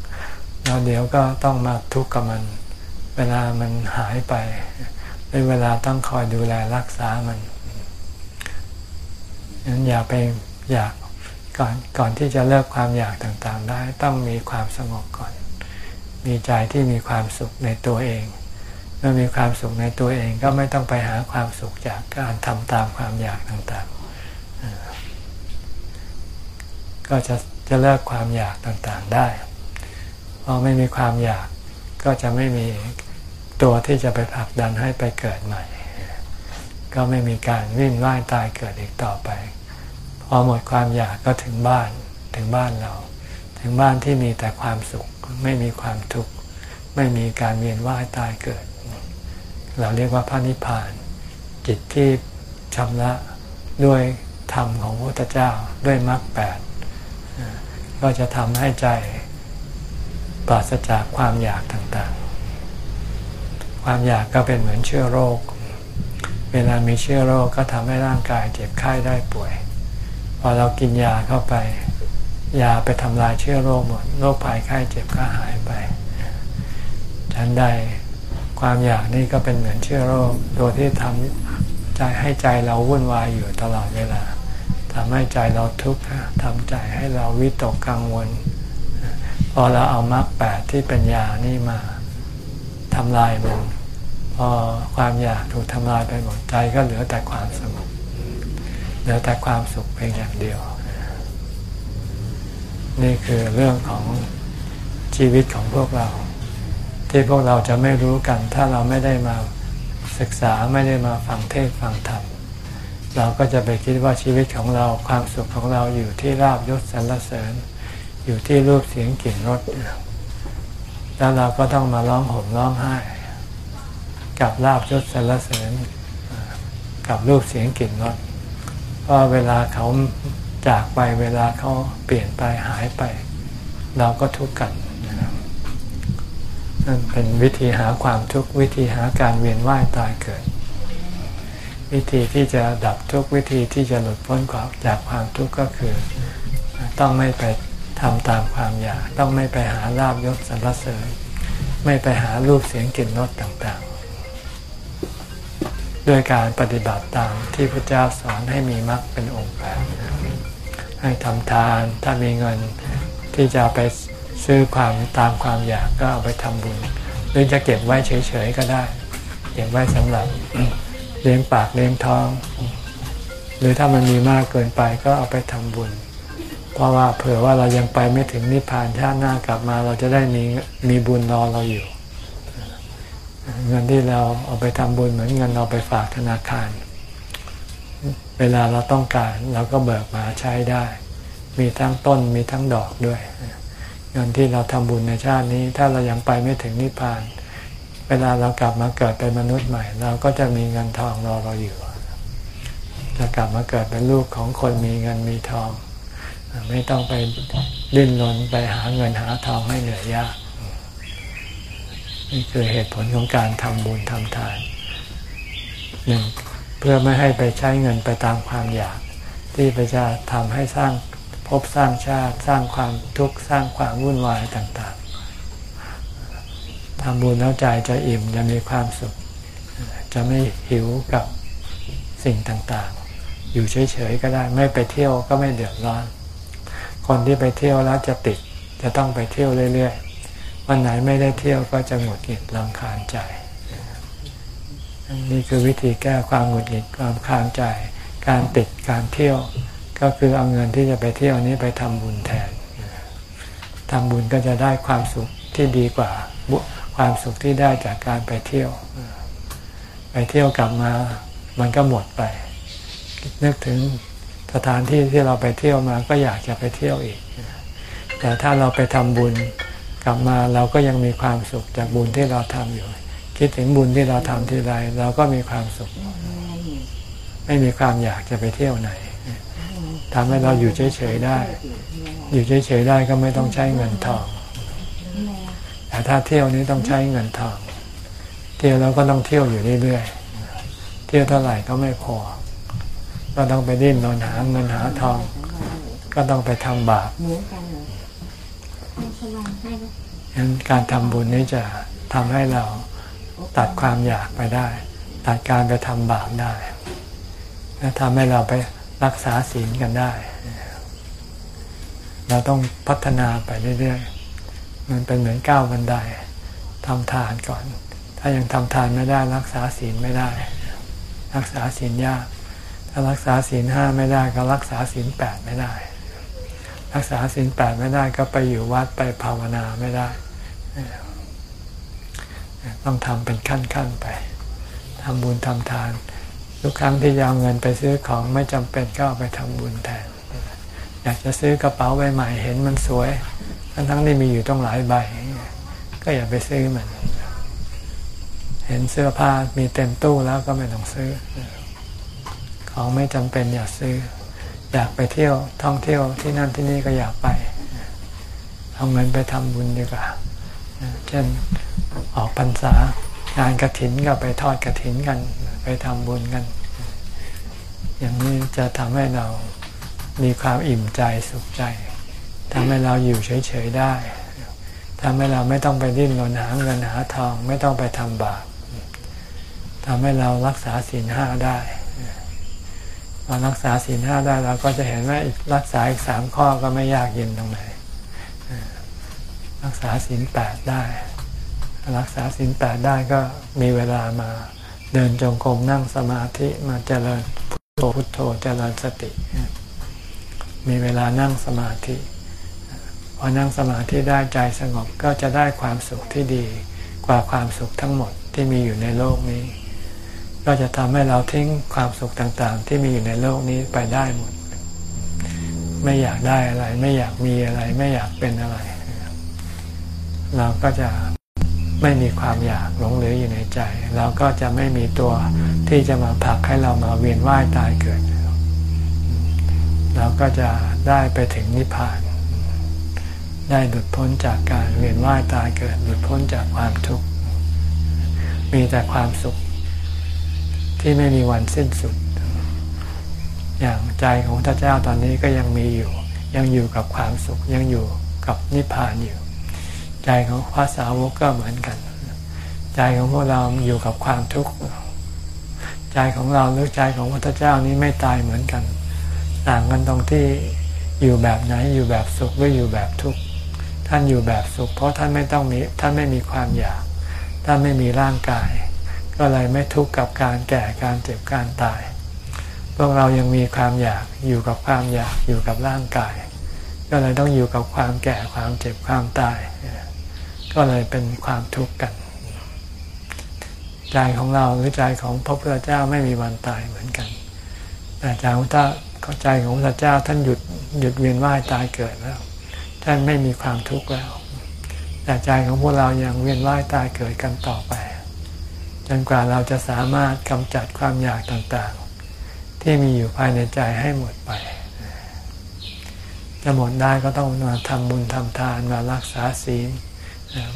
แล้วเดี๋ยวก็ต้องมาทุกข์กับมัน เวลามันหายไปเป็นเวลาต้องคอยดูแลรักษามันงั้นอย่าไปอยากก่อนก่อนที่จะเลิกความอยากต่างๆ ได้ ต้องมีความสงบก่อน มีใจที่มีความสุขในตัวเองเมื่อมีความสุขในตัวเองก็ไม่ต้องไปหาความสุขจากการทำตามความอยากต่างๆ ก็จะจะเลิกความอยากต่างๆได้ พอไม่มีความอยากก็จะไม่มีตัวที่จะไปผลักดันให้ไปเกิดใหม่ ก็ไม่มีการวิ่งว่ายตายเกิดอีกต่อไป พอหมดความอยากก็ถึงบ้านถึงบ้านเรา ถึงบ้านที่มีแต่ความสุขไม่มีความทุกข์ไม่มีการเวียนว่ายตายเกิด เราเรียกว่าพระนิพพาน จิตที่ชำระด้วยธรรมของพระพุทธเจ้าด้วยมรรคแปดก็จะทำให้ใจ ปราศจากความอยากต่างๆ ความอยากก็เป็นเหมือนเชื้อโรค เวลามีเชื้อโรคก็ทำให้ร่างกายเจ็บไข้ได้ป่วย พอเรากินยาเข้าไป ยาไปทำลายเชื้อโรคหมดโรคภัยไข้เจ็บก็หายไปฉันใดความอยากนี่ก็เป็นเหมือนเชื้อโรคตัวที่ทำใจให้ใจเราวุ่นวายอยู่ตลอดเวลาทำให้ใจเราทุกข์ทำใจให้เราวิตกกังวล พอเราเอามรรคแปดที่เป็นยานี่มาทำลายมัน พอความอยากถูกทำลายไปหมดใจก็เหลือแต่ความสงบเหลือแต่ความสุขเพียงอย่างเดียว นี่คือเรื่องของชีวิตของพวกเรา ที่พวกเราจะไม่รู้กัน ถ้าเราไม่ได้มาศึกษาไม่ได้มาฟังเทศฟังธรรมเราก็จะไปคิดว่าชีวิตของเราความสุขของเราอยู่ที่ราบยศสรรเสริญ อยู่ที่รูปเสียงกลิ่นรสแล้วเราก็ต้องมาร้องห่มร้องไห้ กับลาบยศสรรเสริญกับรูปเสียงกลิ่นรสเพราะเวลาเขาจากไปเวลาเขาเปลี่ยนไปหายไป เราก็ทุกข์กันนั่นเป็นวิธีหาความทุกข์วิธีหาการเวียนว่ายตายเกิด วิธีที่จะดับทุกข์วิธีที่จะหลุดพ้นจากความทุกข์ก็คือ ต้องไม่ไป ทำตามความอยากต้องไม่ไปหาลาบยศสรรเสริญ ไม่ไปหารูปเสียงกลิ่นรสต่างๆ ด้วยการปฏิบัติตามที่พระเจ้าสอนให้มีมรรคเป็นองค์แปดให้ทำทานถ้ามีเงินที่จะไปซื้อความตามความอยากก็เอาไปทำบุญ หรือจะเก็บไว้เฉยๆก็ได้ เก็บไว้สำหรับเลี้ยงปากเลี้ยงท้อง หรือถ้ามันมีมากเกินไปก็เอาไปทำบุญ เพราะว่าเผื่อว่าเรายังไปไม่ถึงนิพพานชาติหน้ากลับมาเราจะได้มีมีบุญรอเราอยู่ เงินที่เราเอาไปทำบุญเหมือนเงินเราไปฝากธนาคาร เวลาเราต้องการเราก็เบิกมาใช้ได้ มีทั้งต้นมีทั้งดอกด้วย เงินที่เราทำบุญในชาตินี้ ถ้าเรายังไปไม่ถึงนิพพาน เวลาเรากลับมาเกิดเป็นมนุษย์ใหม่ เราก็จะมีเงินทองรอเราอยู่จะกลับมาเกิดเป็นลูกของคนมีเงินมีทอง ไม่ต้องไปดิ้นรนไปหาเงินหาทองให้เหนื่อยยากนี่คือเหตุผลของการทำบุญทำทานหนึ่งเพื่อไม่ให้ไปใช้เงินไปตามความอยาก ที่ไปจะทำให้สร้างพบสร้างชาติสร้างความทุกข์สร้างความวุ่นวายต่างๆทำบุญแล้วใจจะอิ่มจะมีความสุข จะไม่หิวกับสิ่งต่างๆ อยู่เฉยๆก็ได้ไม่ไปเที่ยวก็ไม่เดือดร้อน คนที่ไปเที่ยวแล้วจะติด จะต้องไปเที่ยวเรื่อยๆ วันไหนไม่ได้เที่ยวก็จะหงุดหงิดลำคาญใจ นี่คือวิธีแก้ความหงุดหงิดความคานใจ การติดการเที่ยว ก็คือเอาเงินที่จะไปเที่ยวนี้ไปทำบุญแทนทำบุญก็จะได้ความสุขที่ดีกว่าความสุขที่ได้จากการไปเที่ยว ไปเที่ยวกลับมา มันก็หมดไปนึกถึง สถานที่ที่เราไปเที่ยวมาก็อยากจะไปเที่ยวอีก แต่ถ้าเราไปทำบุญกลับมาเราก็ยังมีความสุขจากบุญที่เราทำอยู่ คิดถึงบุญที่เราทำทีไรเราก็มีความสุข ไม่มีความอยากจะไปเที่ยวไหนทำให้เราอยู่เฉยๆได้ อยู่เฉยๆได้ก็ไม่ต้องใช้เงินทอง แต่ถ้าเที่ยวนี้ต้องใช้เงินทอง เที่ยวเราก็ต้องเที่ยวอยู่เรื่อยๆ เที่ยวเท่าไหร่ก็ไม่พอ ก็ต้องไปดิ้นรนหาเงินหาทอง ก็ต้องไปทำบาปงั้นการทำบุญนี้จะทำให้เราตัดความอยากไปได้ ตัดการไปทำบาปได้และทำให้เราไปรักษาศีลกันได้ เราต้องพัฒนาไปเรื่อยๆ มันเป็นเหมือนก้าวบันไดทำทานก่อน ถ้ายังทำทานไม่ได้รักษาศีลไม่ได้ รักษาศีลยาก ถ้ารักษาศีลห้าไม่ได้ก็รักษาศีลแปดไม่ได้ รักษาศีลแปดไม่ได้ก็ไปอยู่วัดไปภาวนาไม่ได้ ต้องทำเป็นขั้นๆไปทำบุญทำทาน ทุกครั้งที่ยาวเงินไปซื้อของไม่จำเป็นก็เอาไปทำบุญแทน อยากจะซื้อกระเป๋าใบใหม่เห็นมันสวย ทั้งๆที่มีอยู่ต้องหลายใบ ก็อย่าไปซื้อมัน เห็นเสื้อผ้ามีเต็มตู้แล้วก็ไม่ต้องซื้อ ของไม่จำเป็นอย่าซื้อ อยากไปเที่ยวท่องเที่ยวที่นั่นที่นี่ก็อยากไป เอาเงินไปทำบุญดีกว่าเช่นออกพรรษางานกระถินก็ไปทอดกระถินกัน ไปทำบุญกัน อย่างนี้จะทำให้เรามีความอิ่มใจสุขใจทำให้เราอยู่เฉยๆได้ทำให้เราไม่ต้องไปดิ้นรนหาเงินหาทอง ไม่ต้องไปทำบาปทำให้เรารักษาศีลห้าได้ พอรักษาศีลห้าได้เราก็จะเห็นว่ารักษาอีกสามข้อก็ไม่ยากเย็นตรงไหนรักษาศีลแปดได้ รักษาศีลแปดได้ก็มีเวลามาเดินจงกรมนั่งสมาธิมาเจริญพุทโธพุทโธเจริญสติ มีเวลานั่งสมาธิพอนั่งสมาธิได้ใจสงบก็จะได้ความสุขที่ดีกว่าความสุขทั้งหมดที่มีอยู่ในโลกนี้ ก็จะทำให้เราทิ้งความสุขต่างๆ ที่มีอยู่ในโลกนี้ไปได้หมด ไม่อยากได้อะไร ไม่อยากมีอะไร ไม่อยากเป็นอะไร เราก็จะไม่มีความอยากหลงเหลืออยู่ในใจ เราก็จะไม่มีตัวที่จะมาผลักให้เรามาเวียนว่ายตายเกิด เราก็จะได้ไปถึงนิพพาน ได้หลุดพ้นจากการเวียนว่ายตายเกิด หลุดพ้นจากความทุกข์ มีแต่ความสุข ที่ไม่มีวันสิ้นสุด อย่างใจของพระเจ้าตอนนี้ก็ยังมีอยู่ ยังอยู่กับความสุข ยังอยู่กับนิพพานอยู่ ใจของพระสาวกก็เหมือนกัน ใจของพวกเราอยู่กับความทุกข์ ใจของเราหรือใจของพระเจ้านี้ไม่ตายเหมือนกัน ต่างกันตรงที่อยู่แบบไหนอยู่แบบสุขหรืออยู่แบบทุกข์ท่านอยู่แบบสุข เพราะท่านไม่ต้องมีท่านไม่มีความอยาก ท่านไม่มีร่างกาย ก็เลยไม่ทุกข์กับการแก่การเจ็บการตาย พวกเรายังมีความอยากอยู่กับความอยากอยู่กับร่างกาย ก็เลยต้องอยู่กับความแก่ความเจ็บความตาย ก็เลยเป็นความทุกข์กันใจของเราหรือใจของพระพุทธเจ้าไม่มีวันตายเหมือนกัน แต่ใจของท่าใจของพระเจ้าท่านหยุดหยุดเวียนว่ายตายเกิดแล้ว ท่านไม่มีความทุกข์แล้ว แต่ใจของพวกเรายังเวียนว่ายตายเกิดกันต่อไป นกว่าเราจะสามารถกำจัดความอยากต่างๆ ที่มีอยู่ภายในใจให้หมดไป จะหมดได้ก็ต้องมาทำบุญทำทานมารักษาศีล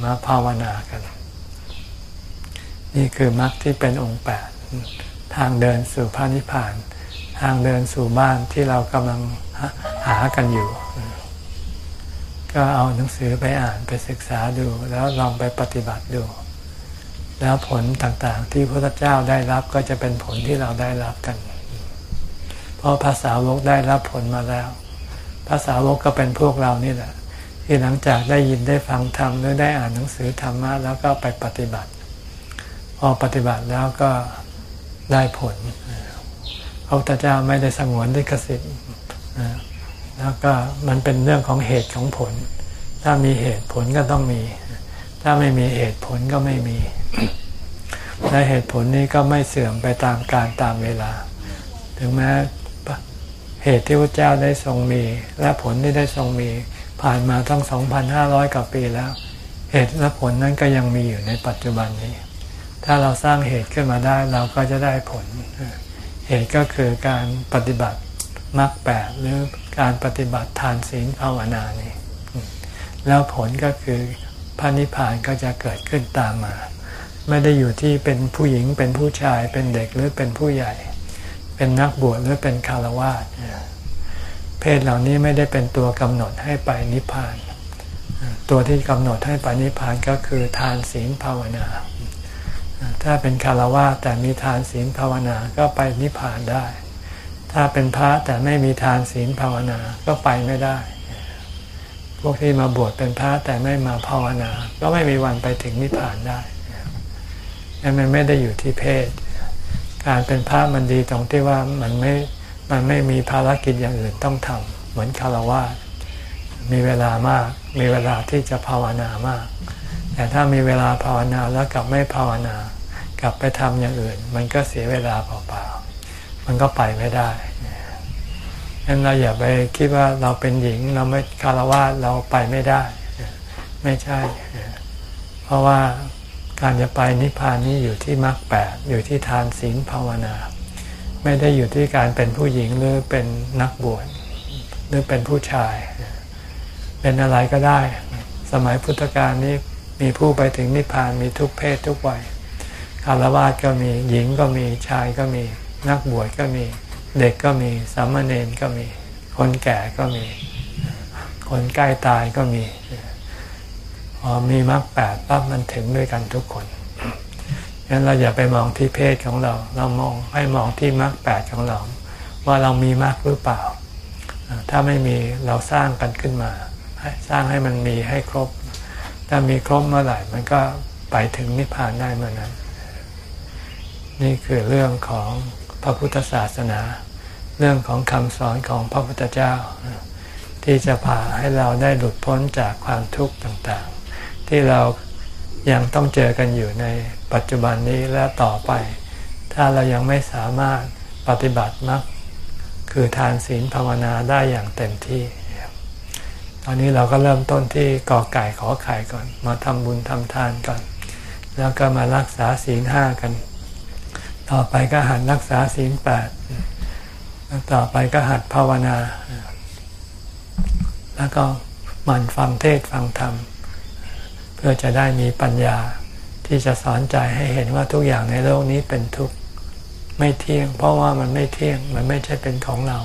มาภาวนากัน นี่คือมรรคที่เป็นองค์แปดทางเดินสู่พระนิพพาน ทางเดินสู่บ้านที่เรากำลังหากันอยู่ ก็เอาหนังสือไปอ่านไปศึกษาดูแล้วลองไปปฏิบัติดู แล้วผลต่างๆ ที่พระเจ้าได้รับก็จะเป็นผลที่เราได้รับกัน เพราะภาษาวกได้รับผลมาแล้ว ภาษาวกก็เป็นพวกเรานี่แหละ ที่หลังจากได้ยินได้ฟังธรรมหรือได้อ่านหนังสือธรรมะแล้วก็ไปปฏิบัติ พอปฏิบัติแล้วก็ได้ผลพระพุทธเจ้าไม่ได้สงวนลิขสิทธิ์แล้วก็มันเป็นเรื่องของเหตุของผล ถ้ามีเหตุผลก็ต้องมี ถ้าไม่มีเหตุผลก็ไม่มี และเหตุผลนี้ก็ไม่เสื่อมไปตามการตามเวลา ถึงแม้เหตุที่พระเจ้าได้ทรงมี และผลที่ได้ทรงมีผ่านมาตั้ง 2,500 กว่าปีแล้ว เหตุและผลนั้นก็ยังมีอยู่ในปัจจุบันนี้ ถ้าเราสร้างเหตุขึ้นมาได้เราก็จะได้ผล เหตุก็คือการปฏิบัติมรรคแปดหรือการปฏิบัติทานศีลภาวนานี่แล้วผลก็คือ พระนิพพานก็จะเกิดขึ้นตามมา ไม่ได้อยู่ที่เป็นผู้หญิงเป็นผู้ชายเป็นเด็กหรือเป็นผู้ใหญ่ เป็นนักบวชหรือเป็นคารวะเพศเหล่านี้ไม่ได้เป็นตัวกำหนดให้ไปนิพพาน ตัวที่กำหนดให้ไปนิพพานก็คือทานศีลภาวนา ถ้าเป็นคารวะแต่มีทานศีลภาวนาก็ไปนิพพานได้ ถ้าเป็นพระแต่ไม่มีทานศีลภาวนาก็ไปไม่ได้ พวกที่มาบวชเป็นพระแต่ไม่มาภาวนา ก็ไม่มีวันไปถึงนิพพานได้นั่นมันไม่ได้อยู่ที่เพศ การเป็นพระมันดีตรงที่ว่ามันไม่ มันไม่มีภารกิจอย่างอื่นต้องทำเหมือนคารวะมีเวลามาก มีเวลาที่จะภาวนามาก แต่ถ้ามีเวลาภาวนาแล้วกลับไม่ภาวนากลับไปทำอย่างอื่น มันก็เสียเวลาเปล่าๆ มันก็ไปไม่ได้ งั้นเราอย่าไปคิดว่าเราเป็นหญิงเราไม่คารวะเราไปไม่ได้ ไม่ใช่ เพราะว่าการจะไปนิพพานนี้อยู่ที่มรรคแปดอยู่ที่ทานศีลภาวนา ไม่ได้อยู่ที่การเป็นผู้หญิงหรือเป็นนักบวชหรือเป็นผู้ชาย เป็นอะไรก็ได้ สมัยพุทธกาลนี้มีผู้ไปถึงนิพพานมีทุกเพศทุกวัยคารวะก็มีหญิงก็มีชายก็มี นักบวชก็มี เด็กก็มีสามเณรก็มี คนแก่ก็มี คนใกล้ตายก็มี พอมีมรรคแปดปั๊บมันถึงด้วยกันทุกคนงั้นเราอย่าไปมองที่เพศของเรา เรามองให้มองที่มรรคแปดของเรา ว่าเรามีมรรคหรือเปล่า ถ้าไม่มีเราสร้างกันขึ้นมา สร้างให้มันมีให้ครบ ถ้ามีครบเมื่อไหร่มันก็ไปถึงนิพพานได้เมื่อนั้น นี่คือเรื่องของพระพุทธศาสนา เรื่องของคำสอนของพระพุทธเจ้า ที่จะพาให้เราได้หลุดพ้นจากความทุกข์ต่างๆ ที่เรายังต้องเจอกันอยู่ในปัจจุบันนี้และต่อไป ถ้าเรายังไม่สามารถปฏิบัติมรรคคือทานศีลภาวนาได้อย่างเต็มที่ ตอนนี้เราก็เริ่มต้นที่กอไก่ขอไข่ก่อน มาทำบุญทำทานก่อน แล้วก็มารักษาศีลห้ากัน ต่อไปก็หัดรักษาศีลแปด ต่อไปก็หัดภาวนา แล้วก็หมั่นฟังเทศฟังธรรม เพื่อจะได้มีปัญญาที่จะสอนใจให้เห็นว่าทุกอย่างในโลกนี้เป็นทุกข์ไม่เที่ยง เพราะว่ามันไม่เที่ยงมันไม่ใช่เป็นของเรา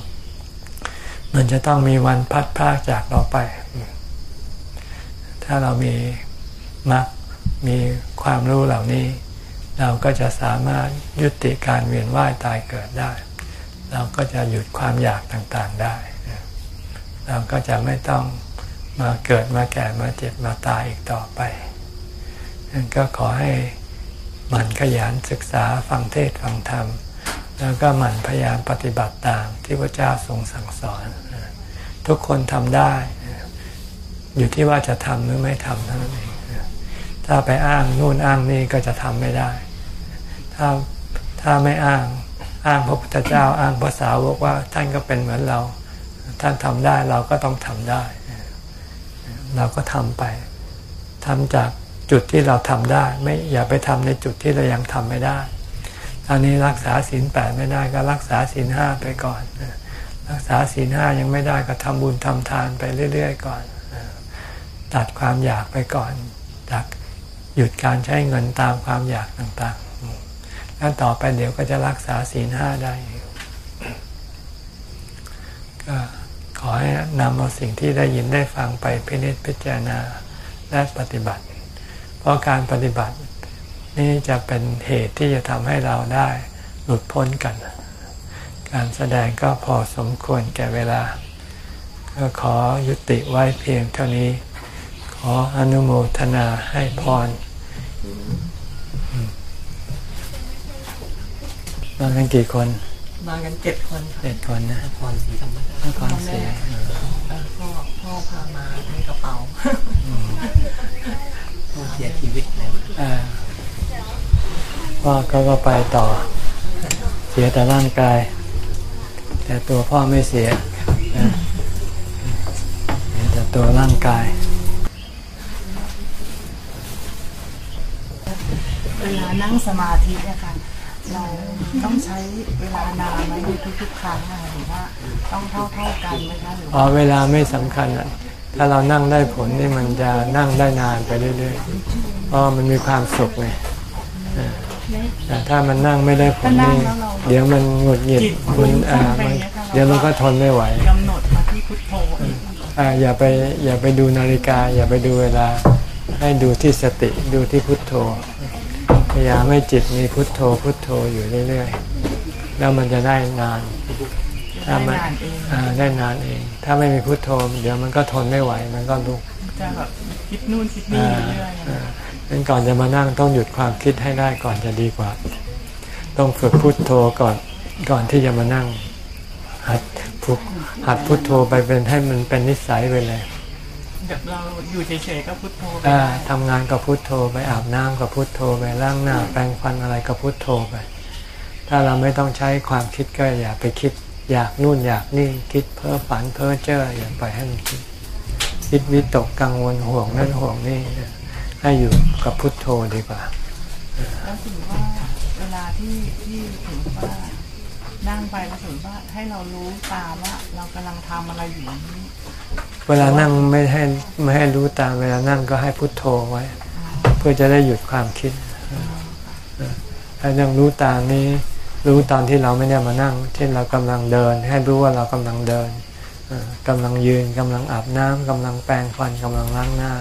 มันจะต้องมีวันพัดพากจากเราไป ถ้าเรามีมรรคมีความรู้เหล่านี้ เราก็จะสามารถยุติการเวียนว่ายตายเกิดได้ เราก็จะหยุดความอยากต่างๆได้ เราก็จะไม่ต้องมาเกิดมาแก่มาเจ็บมาตายอีกต่อไปนั่นก็ขอให้หมั่นขยันศึกษาฟังเทศฟังธรรม แล้วก็หมั่นพยายามปฏิบัติตามที่พระเจ้าทรงสั่งสอน ทุกคนทำได้ อยู่ที่ว่าจะทำหรือไม่ทำเท่านั้นเองถ้าไปอ้างนู่นอ้างนี่ก็จะทำไม่ได้ ถ้าถ้าไม่อ้าง อ้างพระพุทธเจ้าอ้างภาษาวกว่าท่านก็เป็นเหมือนเรา ท่านทำได้เราก็ต้องทำได้ เราก็ทำไปทำจากจุดที่เราทำได้ ไม่อย่าไปทำในจุดที่เรายังทำไม่ได้ตอนนี้รักษาศีลแปดไม่ได้ก็รักษาศีลห้าไปก่อน รักษาศีลห้ายังไม่ได้ก็ทำบุญทำทานไปเรื่อย ๆ ก่อนตัดความอยากไปก่อนจากหยุดการใช้เงินตามความอยากต่างๆ แล้วต่อไปเดี๋ยวก็จะรักษาศีลห้าได้ก็ขอให้นำเอาสิ่งที่ได้ยินได้ฟังไปพินิจพิจารณาและปฏิบัติ เพราะการปฏิบัตินี่จะเป็นเหตุที่จะทำให้เราได้หลุดพ้นกัน การแสดงก็พอสมควรแก่เวลา ก็ขอยุติไว้เพียงเท่านี้ ขออนุโมทนาให้พร มากันกี่คน มากันเจ็ดคนค่ะเจ็ดคนนะนครศรีธรรมราชนครศรีแล้วพ่อพ่อพามาในกระเป๋าผู้เสียชีวิตแล้วอ่าพ่อเขาก็ไปต่อ เสียแต่ร่างกาย แต่ตัวพ่อไม่เสียนะเสียแต่ตัวร่างกายเวลานั่งสมาธิเนี่ยค่ะ เราต้องใช้เวลานานไหมในทุกๆครั้งอะหรือว่าต้องเท่าเท่าๆกันไหมคะหรืออ๋อว่าเวลาไม่สำคัญอะถ้าเรานั่งได้ผลนี่มันจะนั่งได้นานไปเรื่อยๆเพราะมันมีความสุขไงเออแต่ถ้ามันนั่งไม่ได้ผลนี่เดี๋ยวมันหงุดหงิดคุณอ่ามันเดี๋ยวมันก็ทนไม่ไหวกำหนดมาที่พุทโธอีกอ่าอย่าไปอย่าไปดูนาฬิกา อย่าไปดูเวลา ให้ดูที่สติดูที่พุทโธ พยายามให้จิตมีพุทโธพุทโธอยู่เรื่อยๆ แล้วมันจะได้นาน ถ้าได้มันนานเองอ่าได้นานเอง ถ้าไม่มีพุทโธ เดี๋ยวมันก็ทนไม่ไหว มันก็ลุกจะแบบคิดนู่นคิดนี่อ่าเรื่อยๆอ่างั้นก่อนจะมานั่งต้องหยุดความคิดให้ได้ก่อนจะดีกว่า ต้องฝึกพุทโธก่อนก่อนที่จะมานั่งหัดฝึกหัดพุทโธไปเป็นให้มันเป็นนิสัยไปเลย แบบเราอยู่เฉยๆก็พุทโธไปอ่าได้ทำงานก็พุทโธไปอาบน้ำก็พุทโธไปล้างหน้าแปรงฟันอะไรก็พุทโธไป ถ้าเราไม่ต้องใช้ความคิดก็อย่าไปคิด อยากนู่นอยากนี่คิดเพ้อฝันเพ้อเจ้ออย่าไปให้มันคิด คิดวิตกกังวลห่วงนั่นห่วงนี่ให้อยู่กับพุทโธดีกว่าแล้วถือว่าเวลาที่ที่ถือว่า นั่งไปแล้วถือว่าให้เรารู้ตามว่าเรากำลังทำอะไรอยู่นี้เวลานั่งไม่ให้ไม่ให้รู้ตามเวลานั่งก็ให้พุทโธไว้ เพื่อจะได้หยุดความคิดให้ยังรู้ตามนี้ รู้ตอนที่เราไม่ได้มานั่ง เช่นเรากำลังเดิน ให้รู้ว่าเรากำลังเดินเอ่อกำลังยืนกำลังอาบน้ำกำลังแปรงฟันกำลังล้างหน้า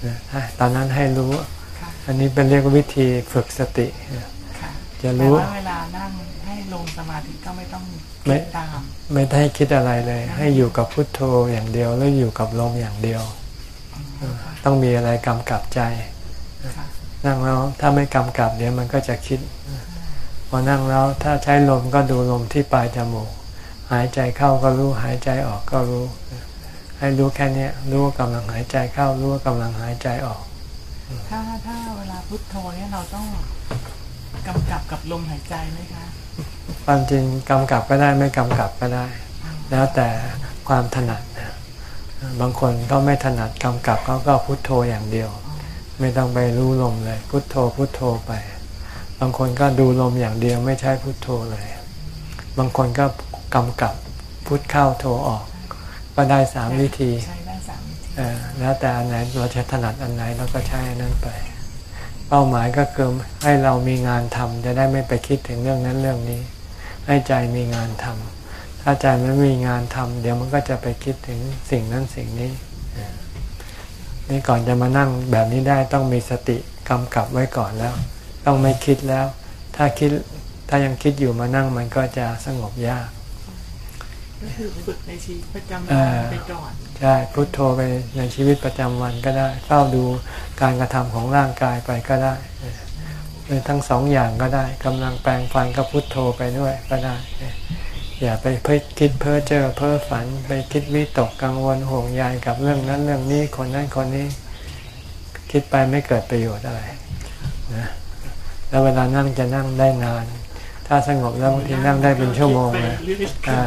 เอ่อให้ตอนนั้นให้รู้ค่ะอันนี้เป็นเรียกว่าวิธีฝึกสติค่ะจะแต่รู้ว่าเวลานั่ง ให้ลงสมาธิก็ไม่ต้องไม่คิดตาม ไม่ได้คิดอะไรเลย ให้อยู่กับพุทโธอย่างเดียวแล้วอยู่กับลมอย่างเดียวเออต้องมีอะไรกำกับใจค่ะนั่งแล้วถ้าไม่กำกับเดี๋ยวมันก็จะคิดพอนั่งแล้วถ้าใช้ลมก็ดูลมที่ปลายจมูก หายใจเข้าก็รู้หายใจออกก็รู้ ให้รู้แค่เนี้ยรู้ว่ากำลังหายใจเข้ารู้ว่ากำลังหายใจออก ถ้าถ้าเวลาพุทโธเนี่ยเราต้องกำกับกับลมหายใจไหมคะ ความจริงกำกับก็ได้ไม่กำกับก็ได้ แล้วแต่ความถนัดนะบางคนก็ไม่ถนัดกำกับเขาก็พุทโธอย่างเดียว ไม่ต้องไปรู้ลมเลย พุทโธพุทโธไป บางคนก็ดูลมอย่างเดียวไม่ใช่พุทโธเลย บางคนก็กำกับพุทเข้าโธออก ก็ได้สามวิธีใช้ได้สามวิธีเอ่อแล้วแต่อันไหนเราจะถนัดอันไหนเราก็ใช้อันนั้นไป เป้าหมายก็คือให้เรามีงานทำจะได้ไม่ไปคิดถึงเรื่องนั้นเรื่องนี้ ให้ใจมีงานทำถ้าใจไม่มีงานทำเดี๋ยวมันก็จะไปคิดถึงสิ่งนั้นสิ่งนี้เออนี่ก่อนจะมานั่งแบบนี้ได้ต้องมีสติกำกับไว้ก่อนแล้ว ต้องไม่คิดแล้ว ถ้าคิดถ้ายังคิดอยู่มานั่งมันก็จะสงบยากก็คือฝึกในชีวิตประจำเอ่วันอไปก่อน ใช่พุทโธไปในชีวิตประจำวันก็ได้เฝ้าดูการกระทำของร่างกายไปก็ได้เออหรือทั้งสองอย่างก็ได้กำลังแปลงฟันก็พุทโธไปด้วยก็ได้ อย่าไปเพ้อคิดเพ้อเจอเพ้อฝัน ไปคิดวิตกกังวลห่วงใยกับเรื่องนั้นเรื่องนี้คนนั้นคนนี้ คิดไปไม่เกิดประโยชน์อะไรนะแล้วเวลานั่งจะนั่งได้นาน ถ้าสงบแล้วบางทีนั่งได้เป็นชั่วโมงเลย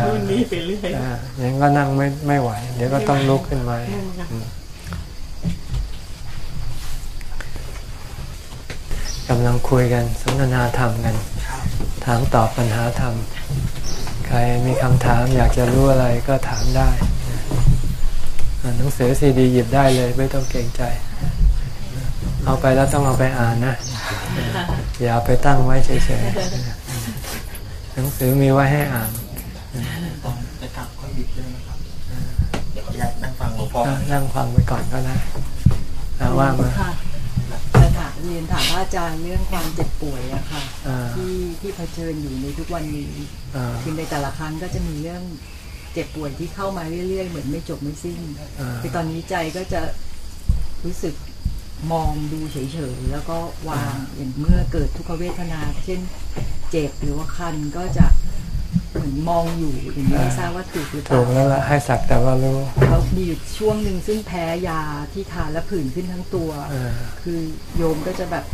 รุ่นนี้ไปเรื่อยอ่าอย่างก็นั่งไม่ไม่ไหว เดี๋ยวก็ต้องลุกขึ้นมาอืมกำลังคุยกันสนทนาธรรมกัน ถามตอบปัญหาธรรม ใครมีคำถามอยากจะรู้อะไรก็ถามได้หนังสือซีดีหยิบได้เลยไม่ต้องเกรงใจ เอาไปแล้วต้องเอาไปอ่านนะ อย่าไปตั้งไว้เฉยๆ นังสือมีไว้ให้อ่านตอนจะกลับก็หยิบเลยนะครับเดี๋ยวขออนุญาตนั่งฟังหลวงพ่ออะนั่งฟังไปก่อนก็ได้อะว่ามาค่ะจะถามเรียนถามพระอาจารย์เรื่องความเจ็บป่วยอะค่ะอ่าที่ที่เผชิญอยู่ในทุกวันนี้อ่าคือในแต่ละครั้งก็จะมีเรื่องเจ็บป่วยที่เข้ามาเรื่อยๆ เหมือนไม่จบไม่สิ้นอ่าคือตอนนี้ใจก็จะรู้สึก มองดูเฉยๆ แล้วก็วางอย่างเมื่อเกิดทุกขเวทนา เช่นเจ็บหรือว่าคันก็จะเหมือนมองอยู่อย่างนี้ไม่ทราบว่าถูกหรือเปถูล่ากแล้วล่ะให้สักแต่ว่ารู้แล้วมีอยู่ช่วงหนึ่งซึ่งแพ้ยาที่ทานแล้วผื่นขึ้นทั้งตัวอ่าคือโยมก็จะแบบ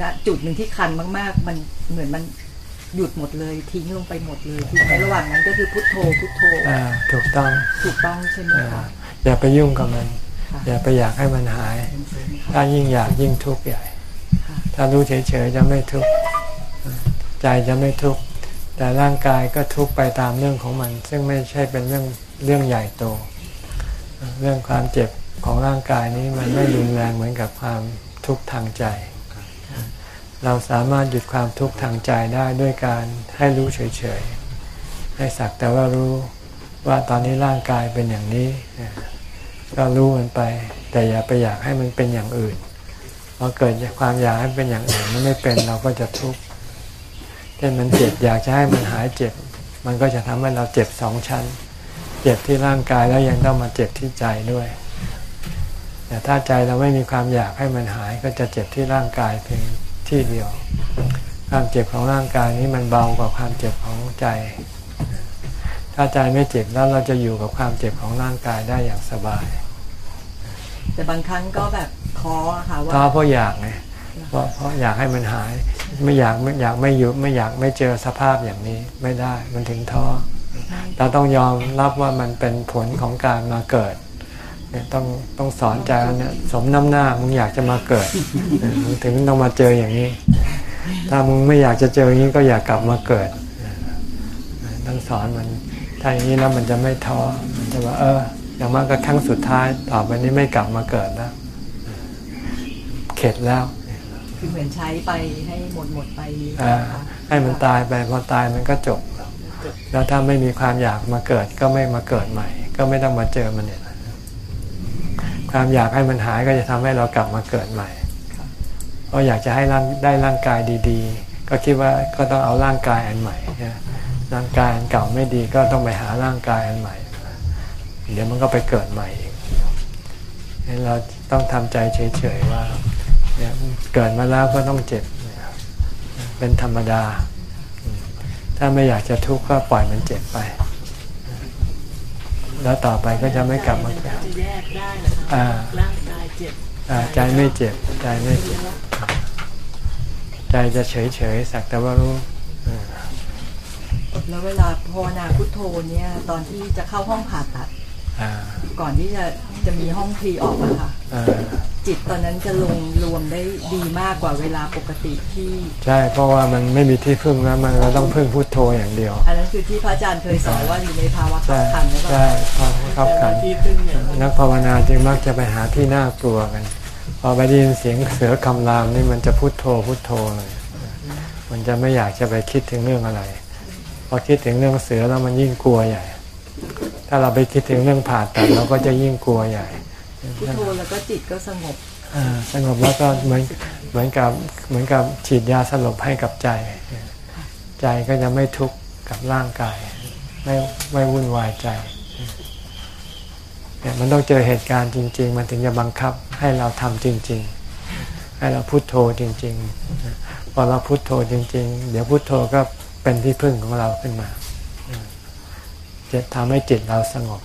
ณจุดหนึ่งที่คันมาก ๆ มันเหมือนมันหยุดหมดเลยทิ้งลงไปหมดเลยคือในระหว่างนั้นก็คือพุทโธพุทโธอ่าถูกต้องถูกต้องใช่ไหมอ่าคะอย่าไปยุ่งกับมันค่ะ อย่าไปอยากให้มันหาย ถ้ายิ่งอยากยิ่งทุกข์ใหญ่ ถ้ารู้เฉยๆจะไม่ทุกข์ใจจะไม่ทุกข์แต่ร่างกายก็ทุกข์ไปตามเรื่องของมัน ซึ่งไม่ใช่เป็นเรื่องเรื่องใหญ่โต เรื่องความเจ็บของร่างกายนี้มันไม่รุนแรงเหมือนกับความทุกข์ทางใจ เราสามารถหยุดความทุกข์ทางใจได้ด้วยการให้รู้เฉยๆ ให้สักแต่ว่ารู้ว่าตอนนี้ร่างกายเป็นอย่างนี้ ก็รู้มันไป แต่อย่าไปอยากให้มันเป็นอย่างอื่นพอเกิดความอยากให้เป็นอย่างอื่นมันไม่เป็นเราก็จะทุกข์เช่นมันเจ็บอยากจะให้มันหายเจ็บ มันก็จะทำให้เราเจ็บสองชั้น เจ็บที่ร่างกายแล้วยังต้องมาเจ็บที่ใจด้วย แต่ถ้าใจเราไม่มีความอยากให้มันหายก็จะเจ็บที่ร่างกายเพียงที่เดียว ความเจ็บของร่างกายนี้มันเบากว่าความเจ็บของใจ ถ้าใจไม่เจ็บแล้วเราจะอยู่กับความเจ็บของร่างกายได้อย่างสบาย แต่บางครั้งก็แบบท้ออะค่ะว่าท้อเพราะอยากไงเพราะเพราะอยากให้มันหาย ไม่อยากไม่อยากไม่อยู่ไม่อยากไม่เจอสภาพอย่างนี้ไม่ได้มันถึงท้อเราต้องยอมรับว่ามันเป็นผลของการมาเกิดเนี่ยต้องต้องสอนใจว่าเนี่ยสมน้ำหน้ามึงอยากจะมาเกิดเนี่ยมึงถึงต้องมาเจออย่างนี้ ถ้ามึงไม่อยากจะเจออย่างนี้ก็อย่ากกลับมาเกิดต้องสอนมันถ้าอย่างนี้แล้วมันจะไม่ท้อมันจะว่าเออ อย่างมากก็ครั้งสุดท้ายต่อไปนี้ไม่กลับมาเกิดแล้ว เข็ดแล้วคือเหมือนใช้ไปให้หมดหมดๆไปอ่าให้มันตายไปพอตายมันก็จบ แล้วถ้าไม่มีความอยากมาเกิดก็ไม่มาเกิดใหม่ ก็ไม่ต้องมาเจอมันเนี่ยความอยากให้มันหายก็จะทำให้เรากลับมาเกิดใหม่เพราะอยากจะให้ร่างได้ร่างกายดีๆ ก็คิดว่าก็ต้องเอาร่างกายอันใหม่นะร่างกายอันเก่าไม่ดีก็ต้องไปหาร่างกายอันใหม่ เดี๋ยวมันก็ไปเกิดใหม่อีกงั้นเราต้องทำใจเฉยๆว่าเนี่ยเกิดมาแล้วก็ต้องเจ็บ เป็นธรรมดา ถ้าไม่อยากจะทุกข์ก็ปล่อยมันเจ็บไป แล้วต่อไปก็จะไม่กลับมาเกิดจะแยกได้นะคะอ่าร่างกายเจ็บอ่าใจไม่เจ็บ ใจไม่เจ็บ ใจจะเฉยเฉยๆสักแต่ว่ารู้แล้วเวลาภาวนาพุทโธเนี่ยตอนที่จะเข้าห้องผ่าตัด ก่อนที่จะจะมีห้องพรีออกอะค่ะอ่าจิตตอนนั้นจะลงรวมได้ดีมากกว่าเวลาปกติที่ ใช่เพราะว่ามันไม่มีที่พึ่งแล้วมันเราต้องพึ่งพุทโธอย่างเดียว อันนั้นคือที่พระอาจารย์เคยสอนว่าอยู่ในภาวะขัใช่บขันหรือเปล่าใช่พอเข้าขันที่พึ่งอย่างนักภาวนาจึงมักจะไปหาที่น่ากลัวกัน พอไปได้ยินเสียงเสือคำรามนี่มันจะพุโทโธพุโทโธเลย มันจะไม่อยากจะไปคิดถึงเรื่องอะไร พอคิดถึงเรื่องเสือแล้วมันยิ่งกลัวใหญ่ถ้าเราไปคิดถึงเรื่องผ่าตัดเราก็จะยิ่งกลัวใหญ่พุทโธแล้วก็จิตก็สงบอ่าสงบแล้วก็เหมือนเหมือนกับเหมือนกับฉีดยาสลบให้กับใจ ใจก็จะไม่ทุกข์กับร่างกาย ไม่ไม่วุ่นวายใจเนี่ยมันต้องเจอเหตุการณ์จริง ๆ มันถึงจะบังคับให้เราทำจริง ๆ ให้เราพุโทโธจริง ๆ พอเราพุโทโธจริง ๆ เดี๋ยวพุโทโธก็เป็นที่พึ่งของเราขึ้นมา จะทำให้จิตเราสงบ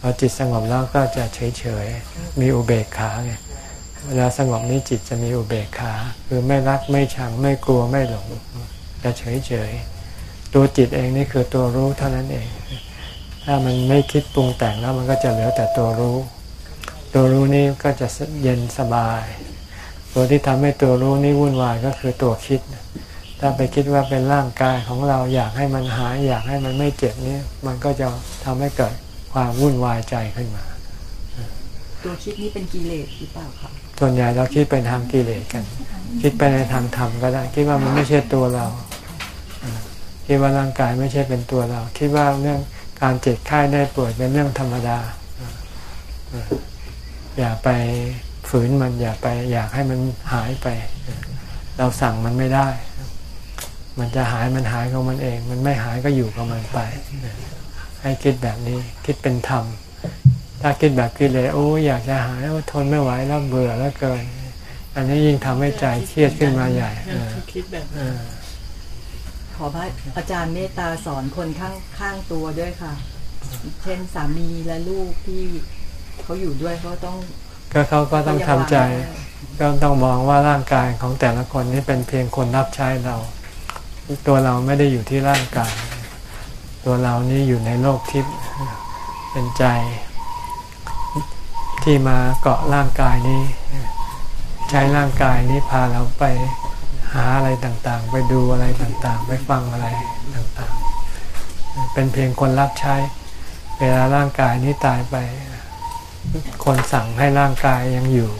พอจิตสงบแล้วก็จะเฉยๆมีอุเบกขาไงเวลาสงบนี้จิตจะมีอุเบกขา คือไม่รักไม่ชังไม่กลัวไม่หลงจะเฉยๆตัวจิตเองนี่คือตัวรู้เท่านั้นเอง ถ้ามันไม่คิดปรุงแต่งแล้วมันก็จะเหลือแต่ตัวรู้ ตัวรู้นี่ก็จะเย็นสบาย ตัวที่ทำให้ตัวรู้นี่วุ่นวายก็คือตัวคิด ถ้าไปคิดว่าเป็นร่างกายของเราอยากให้มันหาย อยากให้มันไม่เจ็บนี่มันก็จะทำให้เกิดความวุ่นวายใจขึ้นมา ตัวคิดนี้เป็นกิเลสหรือเปล่าคะส่วนใหญ่เราคิดเป็นทางกิเลสกัน คิดไปในทางธรรมก็ได้ คิดว่ามันไม่ใช่ตัวเราอ่าคิดว่าร่างกายไม่ใช่เป็นตัวเรา คิดว่าเรื่องการเจ็บไข้ได้ป่วยเป็นเรื่องธรรมดาอ่าอ่าอย่าไปฝืนมันอย่าไป อยากให้มันหายไปอ่าเราสั่งมันไม่ได้ มันจะหายมันหายของมันเอง มันไม่หายก็อยู่กับมันไปอ่าให้คิดแบบนี้คิดเป็นธรรม ถ้าคิดแบบกิเลสโอ้ยอยากจะหายโอ้ทนไม่ไหวแล้วเบื่อแล้วเกิน อันนี้ยิ่งทำให้ใจเครียดขึ้นมาใหญ่เออคิดแบบเออขอพระอาจารย์เมตตาสอนคนข้างข้างตัวด้วยค่ะ เช่นสามีและลูกที่เขาอยู่ด้วยเขาต้อง ก็เขาก็ต้องทำใจเขายังวางไม่ได้ก็ต้องมองว่าร่างกายของแต่ละคนนี่เป็นเพียงคนรับใช้เรา ตัวเราไม่ได้อยู่ที่ร่างกาย ตัวเรานี่อยู่ในโลกทิพย์เป็นใจที่มาเกาะร่างกายนี้ ใช้ร่างกายนี้พาเราไปหาอะไรต่างๆ ไปดูอะไรต่างๆ ไปฟังอะไรต่างๆ เป็นเพียงคนรับใช้ เวลาร่างกายนี้ตายไป คนสั่งให้ร่างกายยังอยู่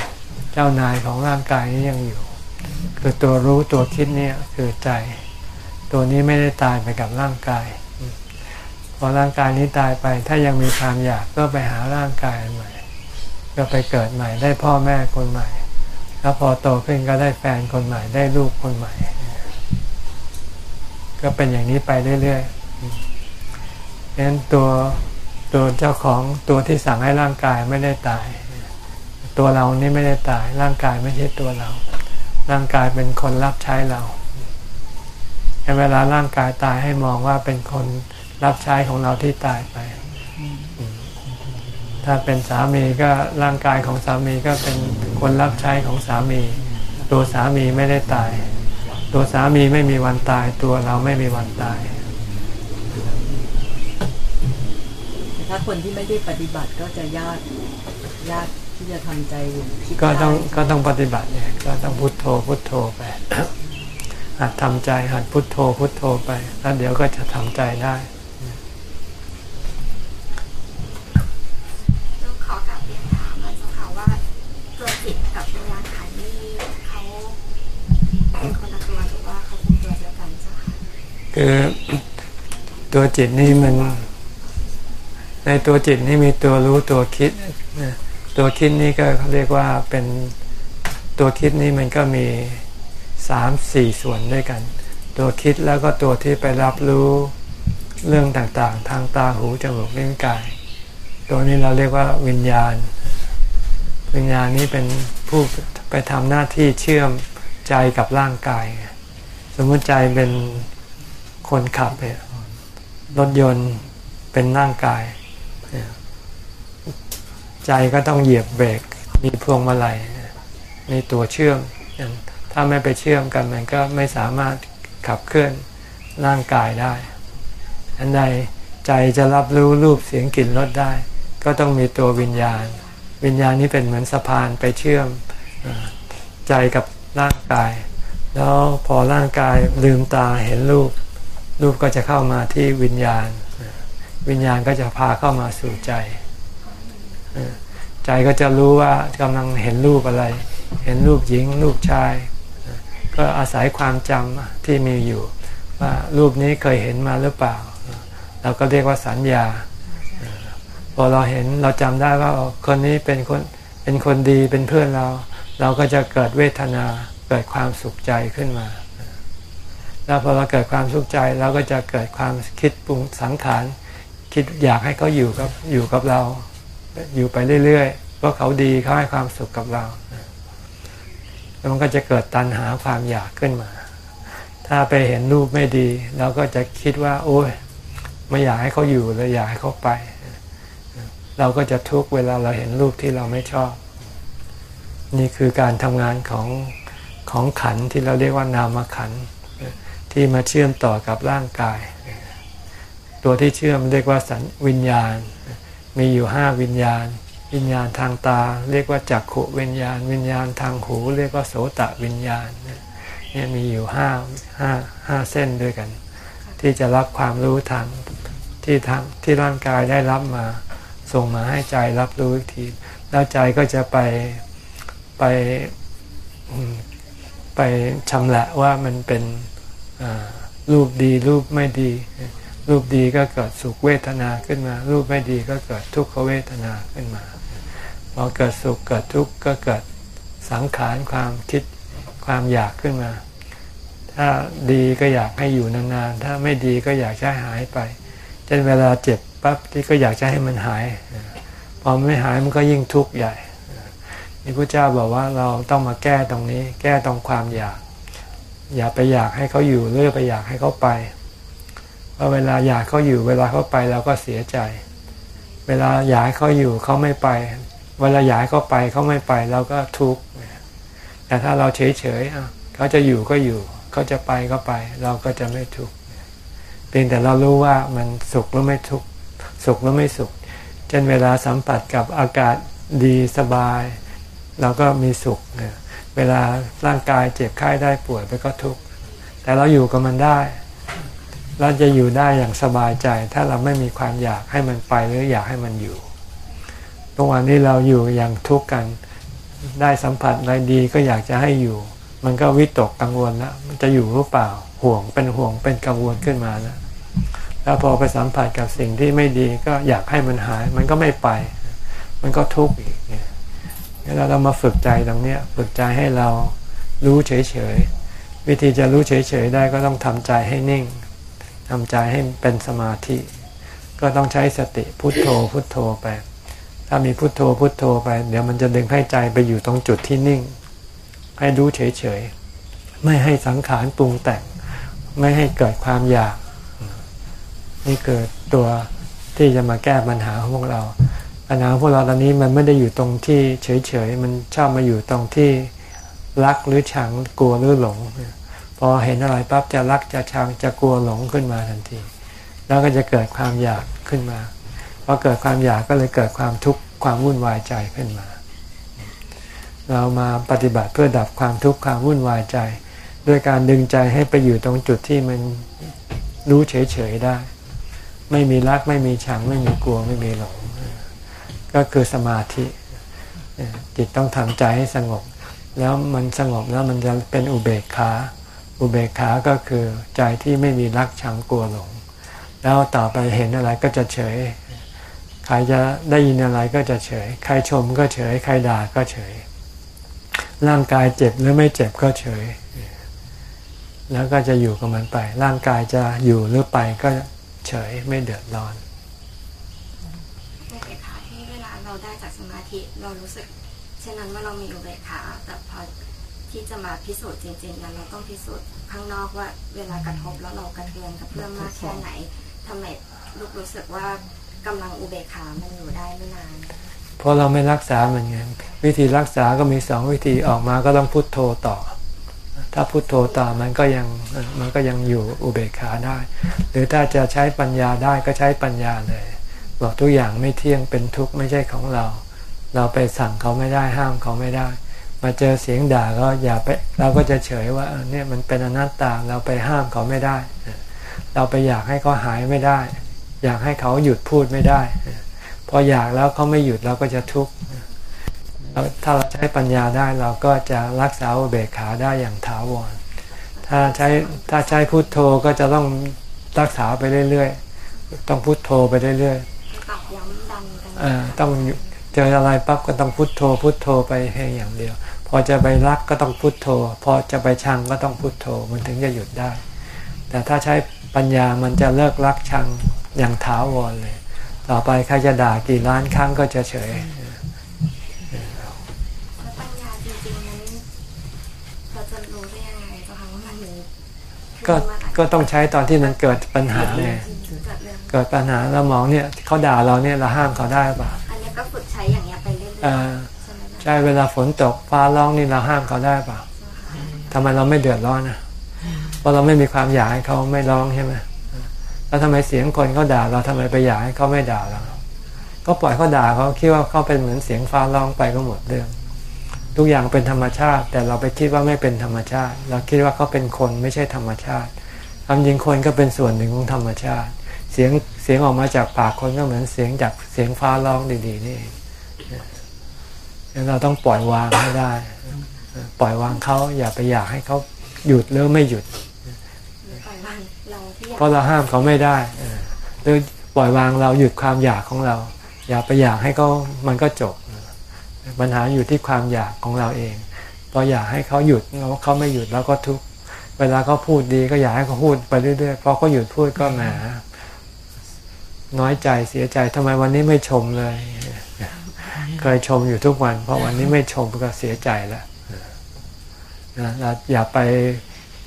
เจ้านายของร่างกายนี้ยังอยู่ คือตัวรู้ตัวคิดเนี่ยคือใจ ตัวนี้ไม่ได้ตายไปกับร่างกาย พอร่างกายนี้ตายไป ถ้ายังมีความอยากก็ไปหาร่างกายใหม่ ก็ไปเกิดใหม่ได้พ่อแม่คนใหม่ แล้วพอโตขึ้นก็ได้แฟนคนใหม่ได้ลูกคนใหม่ ก็เป็นอย่างนี้ไปเรื่อยๆฉะนั้นตัวตัวเจ้าของตัวที่สั่งให้ร่างกายไม่ได้ตาย ตัวเรานี่ไม่ได้ตาย ร่างกายไม่ใช่ตัวเรา ร่างกายเป็นคนรับใช้เรา เวลาร่างกายตายให้มองว่าเป็นคนรับใช้ของเราที่ตายไป ถ้าเป็นสามีก็ร่างกายของสามีก็เป็นคนรับใช้ของสามี ตัวสามีไม่ได้ตาย ตัวสามีไม่มีวันตาย ตัวเราไม่มีวันตายแต่ถ้าคนที่ไม่ได้ปฏิบัติก็จะยากยากที่จะทำใจคิดก็ต้องได้ก็ต้องปฏิบัติเนี่ยก็ต้องพุโทโธพุโทโธไป หัดทำใจหัดพุทโธพุทโธไป แล้วเดี๋ยวก็จะทำใจได้ต้อขอกลับเรียนถามนะค่ะว่าตัวจิตกับวิญญาณขันธ์นี่เขาเป็นคนละตัวหรือว่าเขาเป็นตัวเดียวกันคือตัวจิตนี่มัน ในตัวจิตนี่มีตัวรู้ตัวคิด ตัวคิดนี่ก็เรียกว่าเป็นตัวคิดนี่มันก็มี สามสี่ส่วนด้วยกัน ตัวคิดแล้วก็ตัวที่ไปรับรู้เรื่องต่างๆ ทางตาหูจมูกลิ้นกาย ตัวนี้เราเรียกว่าวิญญาณ วิญญาณนี้เป็นผู้ไปทำหน้าที่เชื่อมใจกับร่างกาย สมมติใจเป็นคนขับเนี่ยรถยนต์เป็นร่างกายเนี่ยใจก็ต้องเหยียบเบรกมีพวงมาลัยมีตัวเชื่อม ถ้าไม่ไปเชื่อมกันมันก็ไม่สามารถขับเคลื่อนร่างกายได้ อันใดใจจะรับรู้รูปเสียงกลิ่นรสได้ ก็ต้องมีตัววิญญาณ วิญญาณนี้เป็นเหมือนสะพานไปเชื่อมใจกับร่างกาย แล้วพอร่างกายลืมตาเห็นรูป รูปก็จะเข้ามาที่วิญญาณ วิญญาณก็จะพาเข้ามาสู่ใจ ใจก็จะรู้ว่ากำลังเห็นรูปอะไร เห็นรูปหญิงรูปชาย ก็อาศัยความจำที่มีอยู่ ว่ารูปนี้เคยเห็นมาหรือเปล่า เราก็เรียกว่าสัญญา พอเราเห็นเราจำได้ว่าคนนี้เป็นคนเป็นคนดีเป็นเพื่อนเรา เราก็จะเกิดเวทนาเกิดความสุขใจขึ้นมา แล้วพอเราเกิดความสุขใจเราก็จะเกิดความคิดปรุงสังขารคิดอยากให้เขาอยู่กับอยู่กับเรา อยู่ไปเรื่อยๆเพราะเขาดีเขาให้ความสุขกับเรา แล้วมันก็จะเกิดตัณหาความอยากขึ้นมา ถ้าไปเห็นรูปไม่ดีเราก็จะคิดว่า โอ้ยไม่อยากให้เขาอยู่เลยอยากให้เขาไป เราก็จะทุกข์เวลาเราเห็นรูปที่เราไม่ชอบ นี่คือการทำงานของของขันที่เราเรียกว่านามขันที่มาเชื่อมต่อกับร่างกาย ตัวที่เชื่อมเรียกว่าสัญวิญญาณ มีอยู่ห้าวิญญาณ วิญญาณทางตา เรียกว่าจักขุวิญญาณ วิญญาณทางหู เรียกว่าโสตะวิญญาณเนี่ยมีอยู่ห้าห้าห้าเส้นด้วยกัน ที่จะรับความรู้ทางที่ทางที่ร่างกายได้รับมา ส่งมาให้ใจรับรู้อีกทีแล้วใจก็จะไปไปไปชำละว่ามันเป็นรูปดีรูปไม่ดี รูปดีก็เกิดสุขเวทนาขึ้นมา รูปไม่ดีก็เกิดทุกขเวทนาขึ้นมา อเกิดสุขเกิดทุกข์ก็เกิดสังขารความคิดความอยากขึ้นมา ถ้าดีก็อยากให้อยู่นานๆ ถ้าไม่ดีก็อยากจะให้หายไปเช่นเวลาเจ็บปั๊บที่ก็อยากจะให้มันหาย พอไม่หายมันก็ยิ่งทุกข์ใหญ่นี่พระเจ้าบอกว่าเราต้องมาแก้ตรงนี้ แก้ตรงความอยาก อย่าไปอยากให้เขาอยู่หรือไปอยากให้เขาไปเพราะเวลาอยากเขาอยู่ เวลาเขาไปเราก็เสียใจ เวลาอยากให้เขาอยู่เขาไม่ไป เวลาอยากเขาไปเขาไม่ไปเราก็ทุกข์แต่ถ้าเราเฉยๆเขาจะอยู่ก็อยู่ เขาจะไปก็ไป เราก็จะไม่ทุกข์เพียงแต่เรารู้ว่ามันสุขหรือไม่ทุกข์สุขหรือไม่สุขเช่นเวลาสัมผัสกับอากาศดีสบาย เราก็มีสุขเวลาร่างกายเจ็บไข้ได้ป่วยไปก็ทุกข์แต่เราอยู่กับมันได้เราจะอยู่ได้อย่างสบายใจ ถ้าเราไม่มีความอยากให้มันไปหรืออยากให้มันอยู่ ตรงวันนี้เราอยู่อย่างทุกข์กัน ได้สัมผัสอะไรดีก็อยากจะให้อยู่ มันก็วิตกกังวลแล้วมันจะอยู่หรือเปล่าห่วงเป็นห่วงเป็นกังวลขึ้นมาแล้วแล้วพอไปสัมผัสกับสิ่งที่ไม่ดีก็อยากให้มันหาย มันก็ไม่ไป มันก็ทุกข์อีกเนี่ยเราเรามาฝึกใจตรงเนี้ยฝึกใจให้เรารู้เฉยๆวิธีจะรู้เฉยๆได้ก็ต้องทำใจให้นิ่งทำใจให้เป็นสมาธิ ก็ต้องใช้สติพุทโธพุทโธไป ถ้ามีพุทโธพุทโธไป เดี๋ยวมันจะดึงให้ใจไปอยู่ตรงจุดที่นิ่ง ให้รู้เฉยๆ ไม่ให้สังขารปรุงแต่ง ไม่ให้เกิดความอยาก นี่เกิดตัวที่จะมาแก้ปัญหาของพวกเราปัญหาของพวกเราตอนนี้มันไม่ได้อยู่ตรงที่เฉยๆ มันชอบมาอยู่ตรงที่รักหรือชังกลัวหรือหลง พอเห็นอะไรปั๊บจะรักจะชังจะกลัวหลงขึ้นมาทันที แล้วก็จะเกิดความอยากขึ้นมา พอเกิดความอยากก็เลยเกิดความทุกข์ความวุ่นวายใจขึ้นมา เรามาปฏิบัติเพื่อดับความทุกข์ความวุ่นวายใจ ด้วยการดึงใจให้ไปอยู่ตรงจุดที่มันรู้เฉยๆได้ ไม่มีรักไม่มีชังไม่มีกลัวไม่มีหลง ก็คือสมาธิ จิตต้องทำใจให้สงบ แล้วมันสงบแล้วมันจะเป็นอุเบกขาอุเบกขาก็คือใจที่ไม่มีรักชังกลัวหลง แล้วต่อไปเห็นอะไรก็จะเฉย ใครจะได้ยินอะไรก็จะเฉย ใครชมก็เฉย ใครด่าก็เฉย ร่างกายเจ็บหรือไม่เจ็บก็เฉย แล้วก็จะอยู่กับมันไป ร่างกายจะอยู่หรือไปก็เฉยไม่เดือดร้อนอุเบกขาที่เวลาเราได้จากสมาธิเรารู้สึกเช่นนั้นว่าเรามีอุเบกขาแต่พอที่จะมาพิสูจน์จริงๆแล้วเราต้องพิสูจน์ข้างนอกว่าเวลากระทบแล้วเรากระเทือนกับเพื่อนมากแค่ไหนทำไมลูกรู้สึกว่า กำลังอุเบกขามันอยู่ได้ไม่นานเพราะเราไม่รักษามันไงวิธีรักษาก็มีสองวิธีออกมาก็ต้องพุโทโธต่อ ถ้าพุโทโธต่อมันก็ยังมันก็ยังอยู่อุเบกขาได้ หรือถ้าจะใช้ปัญญาได้ก็ใช้ปัญญาเลยบอกทุกอย่างไม่เที่ยงเป็นทุกข์ไม่ใช่ของเรา เราไปสั่งเขาไม่ได้ห้ามเขาไม่ได้ มาเจอเสียงด่าก็อย่าไป เราก็จะเฉยว่าเออเนี่ยมันเป็นอนัตตาเราไปห้ามเขาไม่ได้ เราไปอยากให้เขาหายไม่ได้ อยากให้เขาหยุดพูดไม่ได้ พออยากแล้วเขาไม่หยุดเราก็จะทุกข์แล้วถ้าเราใช้ปัญญาได้เราก็จะรักษาอุเบกขาได้อย่างถาวร ถ้าใช้ถ้าใช้พุทโธก็จะต้องรักษาไปเรื่อยๆ ต้องพุทโธไปเรื่อยตอกย้ำดันกันๆอ่าต้องเจออะไรปั๊บก็ต้องพุทโธ พุทโธไปให้อย่างเดียว พอจะไปรักก็ต้องพุทโธ พอจะไปชังก็ต้องพุทโธมันถึงจะหยุดได้ แต่ถ้าใช้ปัญญามันจะเลิกรักชัง อย่างถาวรเลย ต่อไปใครจะด่ากี่ล้านครั้งก็จะเฉยแล้วปัญญาจริงๆนั้นเราจะรู้ได้ยังไงเจ้าคะว่ามันมีก็ก็ต้องใช้ตอนที่มันเกิดปัญหาไงเกิดเรื่องเกิดปัญหาแล้วมองเนี่ยเขาด่าเราเนี่ยเราห้ามเขาได้ป่ะอันนี้ก็ฝึกใช้อย่างเงี้ยไปเรื่อยเออๆใช่ไหมจ๊ะใช่เวลาฝนตกฟ้าร้องนี่เราห้ามเขาได้ป่ะทำไมเราไม่เดือดร้อนนะเพราะเราไม่มีความอยากให้เขาไม่ร้องใช่ไหม แล้วทำไมเสียงคนเขาด่าเราทำไมไปอยากให้เขาไม่ด่าเราก็ปล่อยเขาด่าเขาคิดว่าเขาเป็นเหมือนเสียงฟ้าร้องไปก็หมดเรื่อง ทุกอย่างเป็นธรรมชาติ แต่เราไปคิดว่าไม่เป็นธรรมชาติ เราคิดว่าเขาเป็นคนไม่ใช่ธรรมชาติความจริงคนก็เป็นส่วนหนึ่งของธรรมชาติ เสียงเสียงออกมาจากปากคนก็เหมือนเสียงจากเสียงฟ้าร้องดีๆนี่เองเนี่ยเราต้องปล่อยวางให้ได้ ปล่อยวางเขาอย่าไปอยากให้เขาหยุดหรือไม่หยุด เพราะเราห้ามเขาไม่ได้หรือปล่อยวางเราหยุดความอยากของเรา อย่าไปอยากให้เขามันก็จบ ปัญหาอยู่ที่ความอยากของเราเองพออยากให้เขาหยุดแล้วเขาไม่หยุดเราก็ทุกเวลาเขาพูดดีก็อยากให้เขาพูดไปเรื่อยๆพอเขาหยุดพูดก็แหมน้อยใจเสียใจทำไมวันนี้ไม่ชมเลย เคยชมอยู่ทุกวัน เพราะวันนี้ไม่ชมก็เสียใจแล้วนะอย่าไป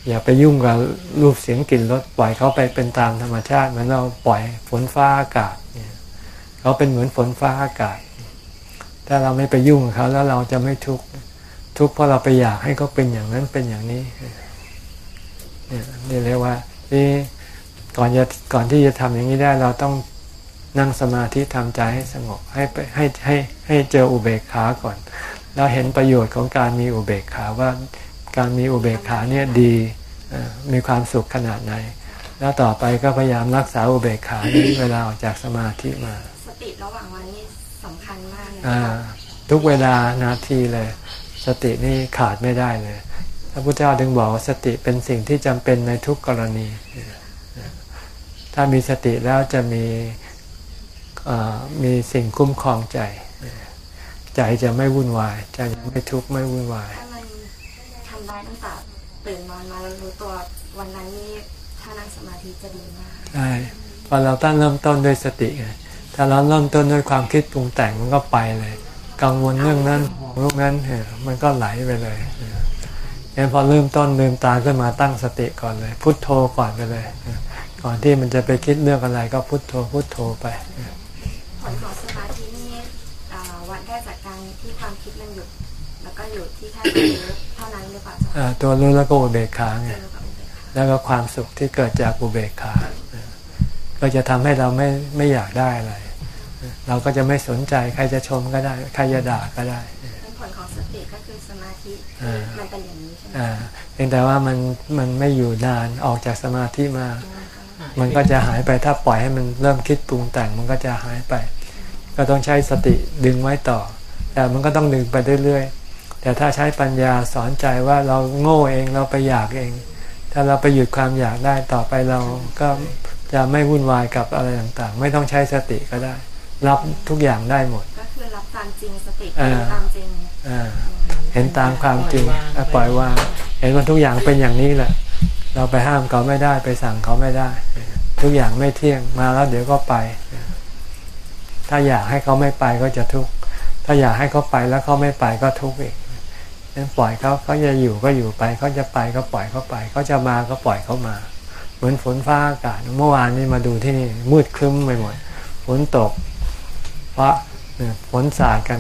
อย่าไปยุ่งกับรูปเสียงกลิ่นรสปล่อยเขาไปเป็นตามธรรมชาติเหมือนเราปล่อยฝนฟ้าอากาศเนี่ยเขาเป็นเหมือนฝนฟ้าอากาศ ถ้าเราไม่ไปยุ่งกับเขาแล้วเราจะไม่ทุกข์ทุกข์เพราะเราไปอยากให้เขาเป็นอย่างนั้นเป็นอย่างนี้เนี่ยนี่เรียกว่านี่ก่อนจะก่อนที่จะทำอย่างนี้ได้เราต้องนั่งสมาธิทำใจให้สงบให้ไปให้ให้ให้เจออุเบกขาก่อนแล้วเห็นประโยชน์ของการมีอุเบกขาว่า การมีอุเบกขาเนี่ยดีเอ่อมีความสุขขนาดไหน แล้วต่อไปก็พยายามรักษาอุเบกขานี้เวลาออกจากสมาธิมา สติระหว่างวันนี่สำคัญมากเลยอ่าค่ะทุกเวลานาทีเลย สตินี่ขาดไม่ได้เลยพระพุทธเจ้าถึงบอกว่าสติเป็นสิ่งที่จำเป็นในทุกกรณีถถ้ามีสติแล้วจะมีเอ่อมีสิ่งคุ้มครองใจ ใจจะไม่วุ่นวาย ใจจะไม่ทุกข์ไม่วุ่นวายถ้ามันทำ ได้ตั้งแต่ตื่นนอนมาแล้วรู้ตัววันนั้นนี่ถ้านั่งสมาธิจะดีมากใช่พอเราตั้งเริ่มต้นด้วยสติไงถ้าเราเริ่มต้นด้วยความคิดปรุงแต่งมันก็ไปเลย กังวลเรื่องนั้นห่วงเรื่องนั้นเออมันก็ไหลไปเลยเอองั้นพอเริ่มต้นลืมตาขึ้นมาตั้งสติก่อนเลย พุทโธก่อนไปเลยเออก่อนที่มันจะไปคิดเรื่องอะไรก็พุทโธพุทโธไปเออผลของสมาธินี่อ่าวัดได้จากการที่ความคิดมันหยุดแล้วก็อยู่ที่แค่รู้เท่านั้นหรือเปล่าจ๊ะอ่าตัวรู้แล้วก็อุเบกขาไงเจอกับอุเบกขาแล้วก็ความสุขที่เกิดจากอุเบกขาเออก็จะทำให้เราไม่ไม่อยากได้อะไรเออเราก็จะไม่สนใจใครจะชมก็ได้ ใครจะด่าก็ได้เป็นผลของสติก็คือสมาธิอ่ามันเป็นอย่างนี้ใช่ไหมอ่าเพียงแต่ว่ามันมันไม่อยู่นานออกจากสมาธิมา มันก็จะหายไปถ้าปล่อยให้มันเริ่มคิดปรุงแต่งมันก็จะหายไป ก็ต้องใช้สติดึงไว้ต่อ แต่มันก็ต้องดึงไปเรื่อยๆ แต่ถ้าใช้ปัญญาสอนใจว่าเราโง่เองเราไปอยากเอง ถ้าเราไปหยุดความอยากได้ต่อไปเราก็จะไม่วุ่นวายกับอะไรต่างๆ ไม่ต้องใช้สติก็ได้ รับทุกอย่างได้หมด ก็คือรับความจริงสติอ่าคือความจริงอ่าเห็นตามความจริงอะปล่อยวางเห็นว่าทุกอย่างเป็นอย่างนี้แหละ เราไปห้ามเขาไม่ได้ไปสั่งเขาไม่ได้ ทุกอย่างไม่เที่ยงมาแล้วเดี๋ยวก็ไป ถ้าอยากให้เขาไม่ไปก็จะทุกข์ถ้าอยากให้เขาไปแล้วเขาไม่ไปก็ทุกข์อีกนั้น ปล่อยเขาเขาจะอยู่ก็อยู่ไปเขาจะไปก็ปล่อยเขาไปเขาจะมาก็ปล่อยเขามา เหมือนฝนฟ้าอากาศเมื่อวานนี้มาดูที่นี่มืดครึ้มไปหมดฝนตกเพราะฝนสาดกัน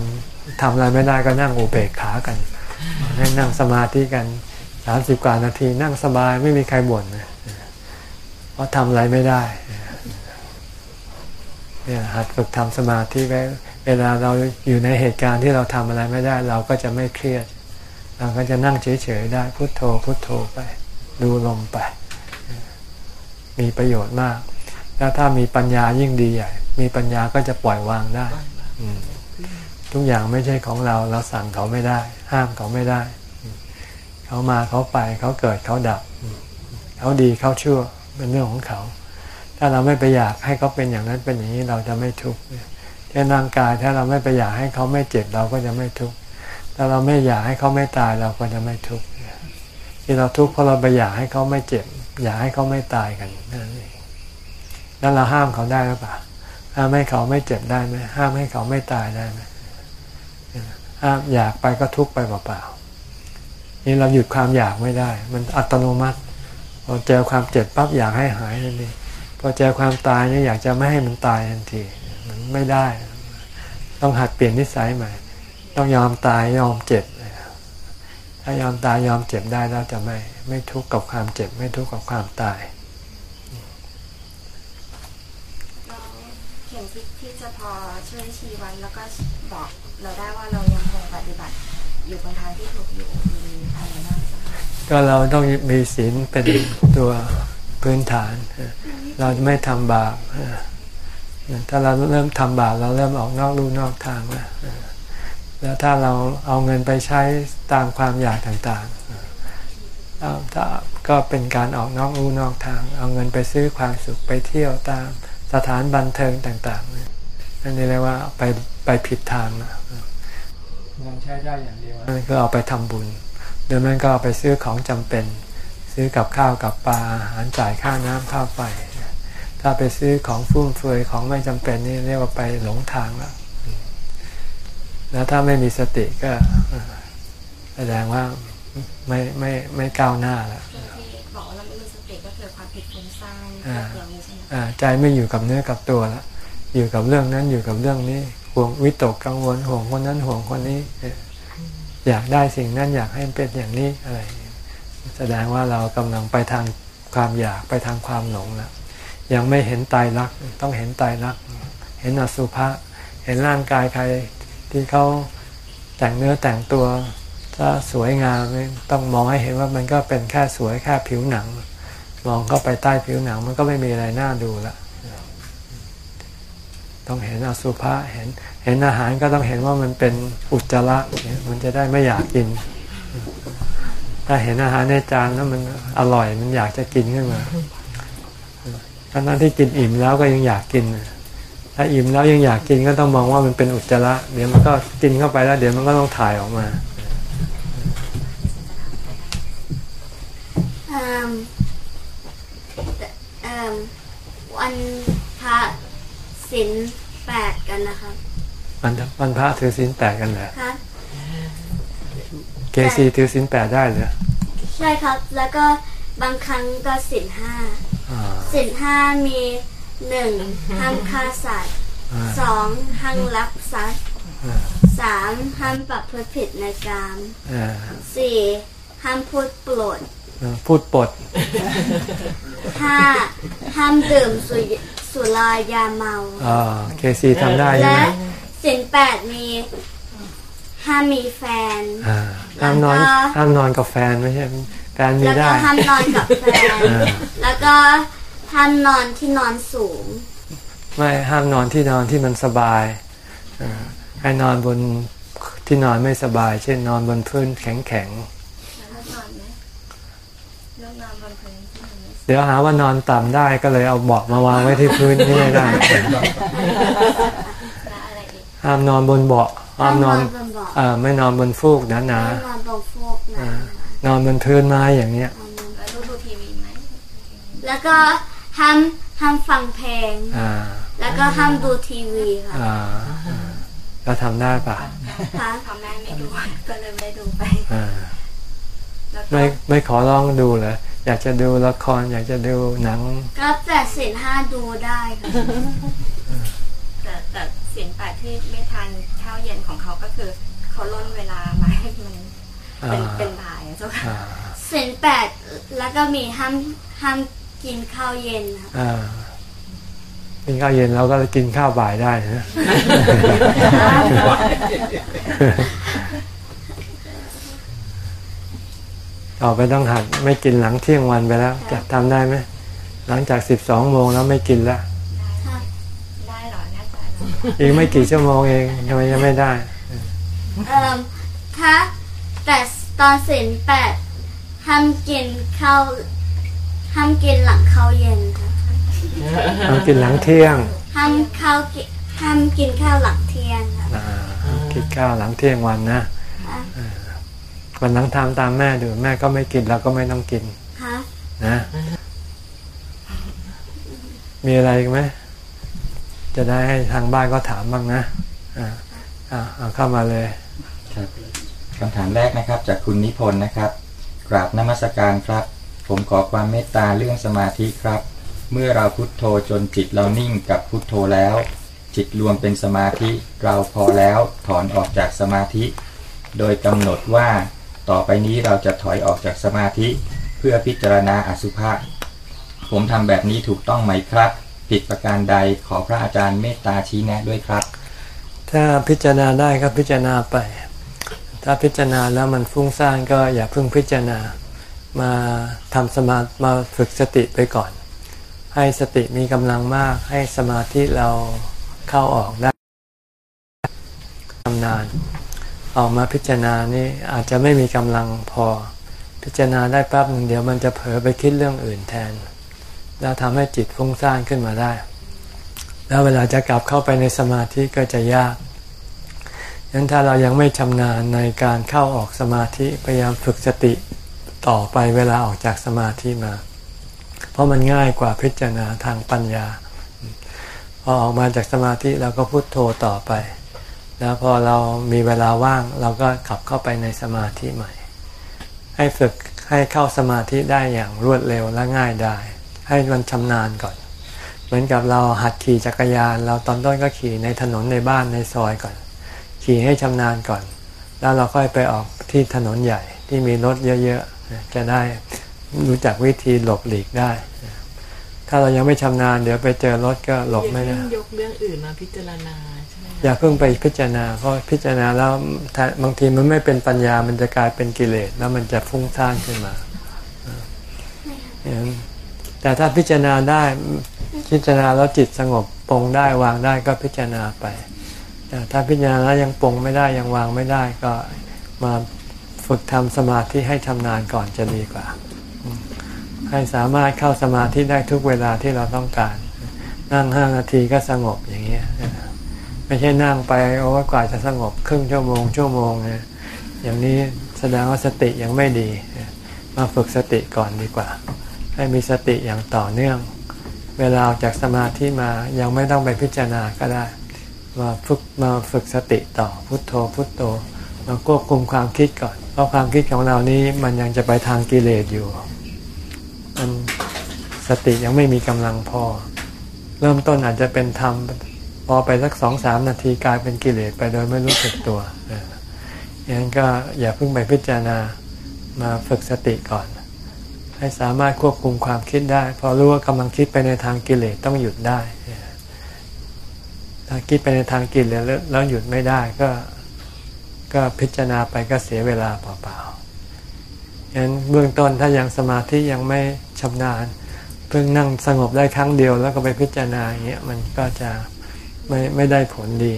ทำอะไรไม่ได้ก็นั่งอุเบกขากันให้นั่งสมาธิกันสามสิบกว่านาทีนั่งสบายไม่มีใครบ่นนะเพราะทำอะไรไม่ได้เนี่ยหัดฝึกทำสมาธิไว้เวลาเราอยู่ในเหตุการณ์ที่เราทำอะไรไม่ได้ เราก็จะไม่เครียด เราก็จะนั่งเฉยๆได้พุโทโธพุโทโธไป ดูลมไป มีประโยชน์มาก แล้วถ้ามีปัญญายิ่งดีใหญ่ มีปัญญาก็จะปล่อยวางได้ทุกอย่างไม่ใช่ของเรา เราสั่งเขาไม่ได้ ห้ามเขาไม่ได้ เขามาเขาไปเขาเกิดเขาดับ เขาดีเขาชั่วเป็นเรื่องของเขา ถ้าเราไม่ไปอยากให้เขาเป็นอย่างนั้นเป็นอย่างนี้เราจะไม่ทุกข์เช่นร่างกายถ้าเราไม่ไปอยากให้เขาไม่เจ็บเราก็จะไม่ทุกข์ ถ้าเราไม่อยากให้เขาไม่ตายเราก็จะไม่ทุกข์ที่เราทุกข์เพราะเราไปอยากให้เขาไม่เจ็บ อยากให้เขาไม่ตายกันนั่นเองแล้วเราห้ามเขาได้หรือเปล่าห้ามให้เขาไม่เจ็บได้ไหมห้ามให้เขาไม่ตายได้ไหมห้ามอยากไปก็ทุกข์ไปเปล่าๆนี่เราหยุดความอยากไม่ได้ มันอัตโนมัติพอเจอความเจ็บปั๊บอยากให้หายทันทีพอเจอความตายเนี่ยอยากจะไม่ให้มันตายทันที มันไม่ได้ ต้องหัดเปลี่ยนนิสัยใหม่ ต้องยอมตายยอมเจ็บ ถ้ายอมตายยอมเจ็บได้แล้วจะไม่ไม่ทุกข์กับความเจ็บ ไม่ทุกข์กับความตายเราเขียนที่ที่จะพอช่วยชี้วันแล้วก็บอกเราได้ว่าเรายังคงปฏิบัติอยู่บนทางที่ถูกอยู่มีอะไรบ้างจ๊ะก็เราต้องมีศีลเป็นตัวพื้นฐาน เราจะไม่ทำบาปถ้าเราเริ่มทำบาปเราเริ่มออกนอกลู่นอกทางแล้ว แล้วถ้าเราเอาเงินไปใช้ตามความอยากต่างๆเอาถ้าก็เป็นการออกนอกลู่นอกทาง เอาเงินไปซื้อความสุขไปเที่ยวตามสถานบันเทิงต่างๆนั่นเรียกว่าไปไปผิดทางนะเงินใช้ได้อย่างเดียวนั่นก็เอาไปทำบุญหรือมันก็เอาไปซื้อของจำเป็น ซื้อกับข้าวกับปลาอาหารจ่ายค่าน้ำค่าไฟถ้าไปซื้อของฟุ่มเฟือยของไม่จำเป็นนี่เรียกว่าไปหลงทางแล้ว แล้วถ้าไม่มีสติก็แสดงว่าไม่ไม่ไม่ก้าวหน้าแล้วที่บอกว่าเราไม่มีสติก็คือความผิดฟุ้งซ่านอ่าอย่างนี้ใช่ไหมอ่าใจไม่อยู่กับเนื้อกับตัวแล้วอยู่กับเรื่องนั้นอยู่กับเรื่องนี้ห่วงวิตกกังวลห่วงคนนั้นห่วงคนนี้เอ่ออยากได้สิ่งนั้นอยากให้เป็นอย่างนี้อะไรอย่างเงี้ยแสดงว่าเรากำลังไปทางความอยากไปทางความหลงแล้วยังไม่เห็นตายรักษณ์ต้องเห็นตายรักษณ์เห็นอสุภะเห็นร่างกายใคร ที่เขาแต่งเนื้อแต่งตัวถ้าสวยงามต้องมองให้เห็นว่ามันก็เป็นแค่สวยแค่ผิวหนัง มองเข้าไปใต้ผิวหนัง มันก็ไม่มีอะไรน่าดูละต้องเห็นอสุภะเห็น เห็นอาหารก็ต้องเห็นว่ามันเป็นอุจจาระมันจะได้ไม่อยากกิน ถ้าเห็นอาหารในจานแล้วมันอร่อยมันอยากจะกินขึ้นมาทั้งนั้นที่กินอิ่มแล้วก็ยังอยากกิน ถ้าอิ่มแล้วยังอยากกินก็ต้องมองว่ามันเป็นอุจจาระเดี๋ยวมันก็กินเข้าไปแล้ว เดี๋ยวมันก็ต้องถ่ายออกมาเอิ่มเอิ่มวันพระศีลแปดกันนะครับวันวันพระถือศีลแปดกันเหรอครับเกซีถือศีลแปดได้เหรอใช่ครับ แล้วก็บางครั้งก็ศีลห้าอ่าศีลห้ามี หนึ่งห้ามฆ่าสัตว์อ่าสองห้ามลักทรัพย์อ่าสามห้ามประพฤติผิดในกามอ่าสี่ห้ามพูดปลดพูดปดห้าห้ามดื่มสุยสุรายาเมาอ่าเคซีทำได้ใช่และไหมสินแปดมีห้ามมีแฟนอ่าห้ามนอนแล้วก็ห้ามนอนกับแฟนไม่ใช่แฟนมีแล้วได้ก็ห้ามนอนกับแฟนอ่าแล้วก็ ห้ามนอนที่นอนสูง ไม่ห้ามนอนที่นอนที่มันสบายอ่าให้นอนบนที่นอนไม่สบาย เช่นนอนบนพื้นแข็งแข็งเลิกนอนไหมเลิกนอนบนพื้นที่มันไม่ๆเดี๋ยวหาว่านอนต่ำได้ก็เลยเอาเบาะมาวางไว้ที่พื้นนี่ไม่ได้และอะไรอีกห้ามนอนบนเบาะห้ามนอนบนเบาะเอ่อไม่นอนบนฟูกหนาห้ามนอนบนฟูกนะอ่ๆนอนบนพื้นไม้อย่างเนี้ยแล้วดูดูทีวีไหมแล้วก็ ห้ามห้ามฟังเพลงอ่าแล้วก็ห้ามดูทีวีค่ะอ่าอ่าเราทำได้ปะค่ะพอแม่ไม่ดูก็เลยไม่ดูไปอ่าแล้วก็ไม่ไม่ขอร้องดูเลยอยากจะดูละครอยากจะดูหนัง ก็แต่สินห้าดูได้ค่ะแต่แต่สินแปดที่ไม่ทานข้าวเย็นของเขาก็คือเขาล่นเวลามาให้มันเป็นอ่าเป็นบ่ายอะเจ้าค่ะอ่าสินแปดแล้วก็มีห้ามห้าม กินข้าวเย็นค่ะอ่ากินข้าวเย็นเราก็กินข้าวบ่ายได้นะต่อไปต้องหัดไม่กินหลังเที่ยงวันไปแล้ว จะทำได้ไหมหลังจากสิบสองโมงแล้วไม่กินแล้วค่ะได้เหรอแน่ใจเหรออีกไม่กี่ชั่วโมงเองทำไมยังไม่ได้เอ่อถ้าแต่ตอนสินแปดห้ามกินข้าว ห้ามกินหลังข้าวเย็นค่ะต้องกินหลังเที่ยงห้ามข้าวกิห้ามกินข้าวหลังเที่ยงค่ะอ่ากินข้าวหลังเที่ยงวันนะค่ะวันหลังทำตามแม่ดูแม่ก็ไม่กินเราก็ไม่ต้องกินค่ะนะ มีอะไรอีกไหมจะได้ให้ทางบ้านก็ถามบ้างนะอ่าอ่าเอาเข้ามาเลยครับคำถามแรกนะครับ จากคุณนิพนธ์นะครับ กราบนมัสการครับ ผมขอความเมตตาเรื่องสมาธิครับ เมื่อเราพุทโธจนจิตเรานิ่งกับพุทโธแล้ว จิตรวมเป็นสมาธิเราพอแล้วถอนออกจากสมาธิ โดยกำหนดว่า ต่อไปนี้เราจะถอยออกจากสมาธิ เพื่อพิจารณาอสุภะผมทำแบบนี้ถูกต้องไหมครับ ผิดประการใดขอพระอาจารย์เมตตาชี้แนะด้วยครับ ถ้าพิจารณาได้ก็พิจารณาไป ถ้าพิจารณาแล้วมันฟุ้งซ่านก็อย่าเพิ่งพิจารณา มาทำสมามาฝึกสติไปก่อน ให้สติมีกำลังมากให้สมาธิเราเข้าออกได้ทำนานออกมาพิจารณานี่อาจจะไม่มีกำลังพอ พิจารณาได้แป๊บหนึ่งเดี๋ยวมันจะเผลอไปคิดเรื่องอื่นแทน แล้วทำให้จิตฟุ้งซ่านขึ้นมาได้ แล้วเวลาจะกลับเข้าไปในสมาธิก็จะยากฉะนั้นถ้าเรายังไม่ชำนาญในการเข้าออกสมาธิพยายามฝึกสติ ต่อไปเวลาออกจากสมาธิมา เพราะมันง่ายกว่าพิจารณาทางปัญญา พอออกมาจากสมาธิเราก็พุโทโธต่อไป แล้วพอเรามีเวลาว่างเราก็กลับเข้าไปในสมาธิใหม่ ให้ฝึกให้เข้าสมาธิได้อย่างรวดเร็วและง่ายได้ ให้มันชำนาญก่อน เหมือนกับเราหัดขี่จักรยาน เราตอนต้นก็ขี่ในถนนในบ้านในซอยก่อน ขี่ให้ชำนาญก่อน แล้วเราค่อยไปออกที่ถนนใหญ่ที่มีรถเยอะๆ จะได้รู้จักวิธีหลบหลีกได้ ถ้าเรายังไม่ชำนาญเดี๋ยวไปเจอรถก็หลบไม่ได้ยกเรื่องอื่นมาพิจารณาใช่ไหมคะอย่าเพิ่งไปพิจารณา เพราะพิจารณาแล้วถ้าบางทีมันไม่เป็นปัญญามันจะกลายเป็นกิเลสแล้วมันจะฟุ้งซ่านขึ้นมาอย่างนั้นแต่ถ้าพิจารณาได้พิจารณาแล้วจิตสงบปรงได้วางได้ก็พิจารณาไป แต่ถ้าพิจารณาแล้วยังปรงไม่ได้ยังวางไม่ได้ก็มา ฝึกทำสมาธิให้ชำนาญก่อนจะดีกว่า ให้สามารถเข้าสมาธิได้ทุกเวลาที่เราต้องการ นั่งห้านาทีก็สงบอย่างเงี้ยไม่ใช่นั่งไปโอ้กว่าจะสงบครึ่งชั่วโมงชั่วโมงเนี่ยอย่างนี้แสดงว่าสติยังไม่ดี มาฝึกสติก่อนดีกว่า ให้มีสติอย่างต่อเนื่อง เวลาออกจากสมาธิมายังไม่ต้องไปพิจารณาก็ได้ มาฝึกมาฝึกสติต่อพุทโธพุทโธมาควบคุมความคิดก่อน เพราะความคิดของเรานี้มันยังจะไปทางกิเลสอยู่ มันสติยังไม่มีกำลังพอ เริ่มต้นอาจจะเป็นธรรมพอไปสักสองสามนาทีกลายเป็นกิเลสไปโดยไม่รู้สึกตัวอย่างนั้นก็อย่าเพิ่งไปพิจารณามาฝึกสติก่อน ให้สามารถควบคุมความคิดได้ พอรู้ว่ากำลังคิดไปในทางกิเลสต้องหยุดได้ถ้าคิดไปในทางกิเลสแล้วหยุดไม่ได้ก็ ก็พิจารณาไปก็เสียเวลาเปล่าๆงั้นเบื้องต้นถ้ายังสมาธิยังไม่ชำนาญ เพิ่งนั่งสงบได้ครั้งเดียวแล้วก็ไปพิจารณาอย่างเงี้ยมันก็จะไม่ไม่ได้ผลดี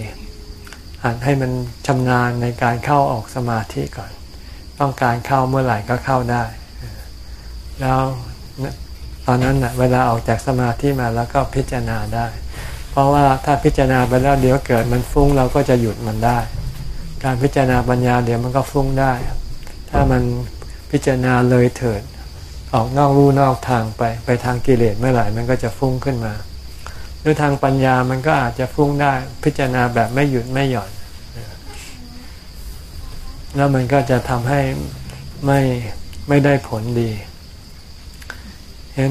หัดให้มันชำนาญในการเข้าออกสมาธิก่อน ต้องการเข้าเมื่อไหร่ก็เข้าได้ แล้วตอนนั้นนะเวลาออกจากสมาธิมาแล้วก็พิจารณาได้ เพราะว่าถ้าพิจารณาไปแล้วเดี๋ยวเกิดมันฟุ้งเราก็จะหยุดมันได้ การพิจารณาปัญญาเดี๋ยวมันก็ฟุ้งได้ ถ้ามันพิจารณาเลยเถิด ออกนอกรูนอกทางไป ไปทางกิเลสเมื่อไหร่มันก็จะฟุ้งขึ้นมา หรือทางปัญญามันก็อาจจะฟุ้งได้ พิจารณาแบบไม่หยุดไม่หย่อน แล้วมันก็จะทำให้ไม่ไม่ได้ผลดีเห็น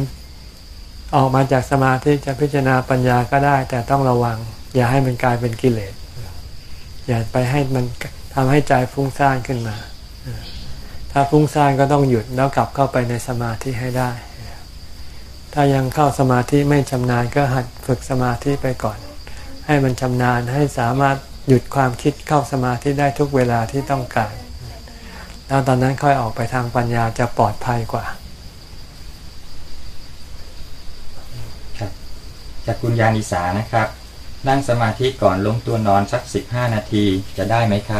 ออกมาจากสมาธิจะพิจารณาปัญญาก็ได้ แต่ต้องระวัง อย่าให้มันกลายเป็นกิเลส อย่าไปให้มันทำให้ใจฟุ้งซ่านขึ้นมา ถ้าฟุ้งซ่านก็ต้องหยุดแล้วกลับเข้าไปในสมาธิให้ได้ ถ้ายังเข้าสมาธิไม่ชำนาญก็หัดฝึกสมาธิไปก่อน ให้มันชำนาญให้สามารถหยุดความคิดเข้าสมาธิได้ทุกเวลาที่ต้องการ แล้วตอนนั้นค่อยออกไปทางปัญญาจะปลอดภัยกว่า จากคุณยานิสานะครับ นั่งสมาธิก่อนล้มตัวนอนสักสิบห้านาทีจะได้ไหมคะ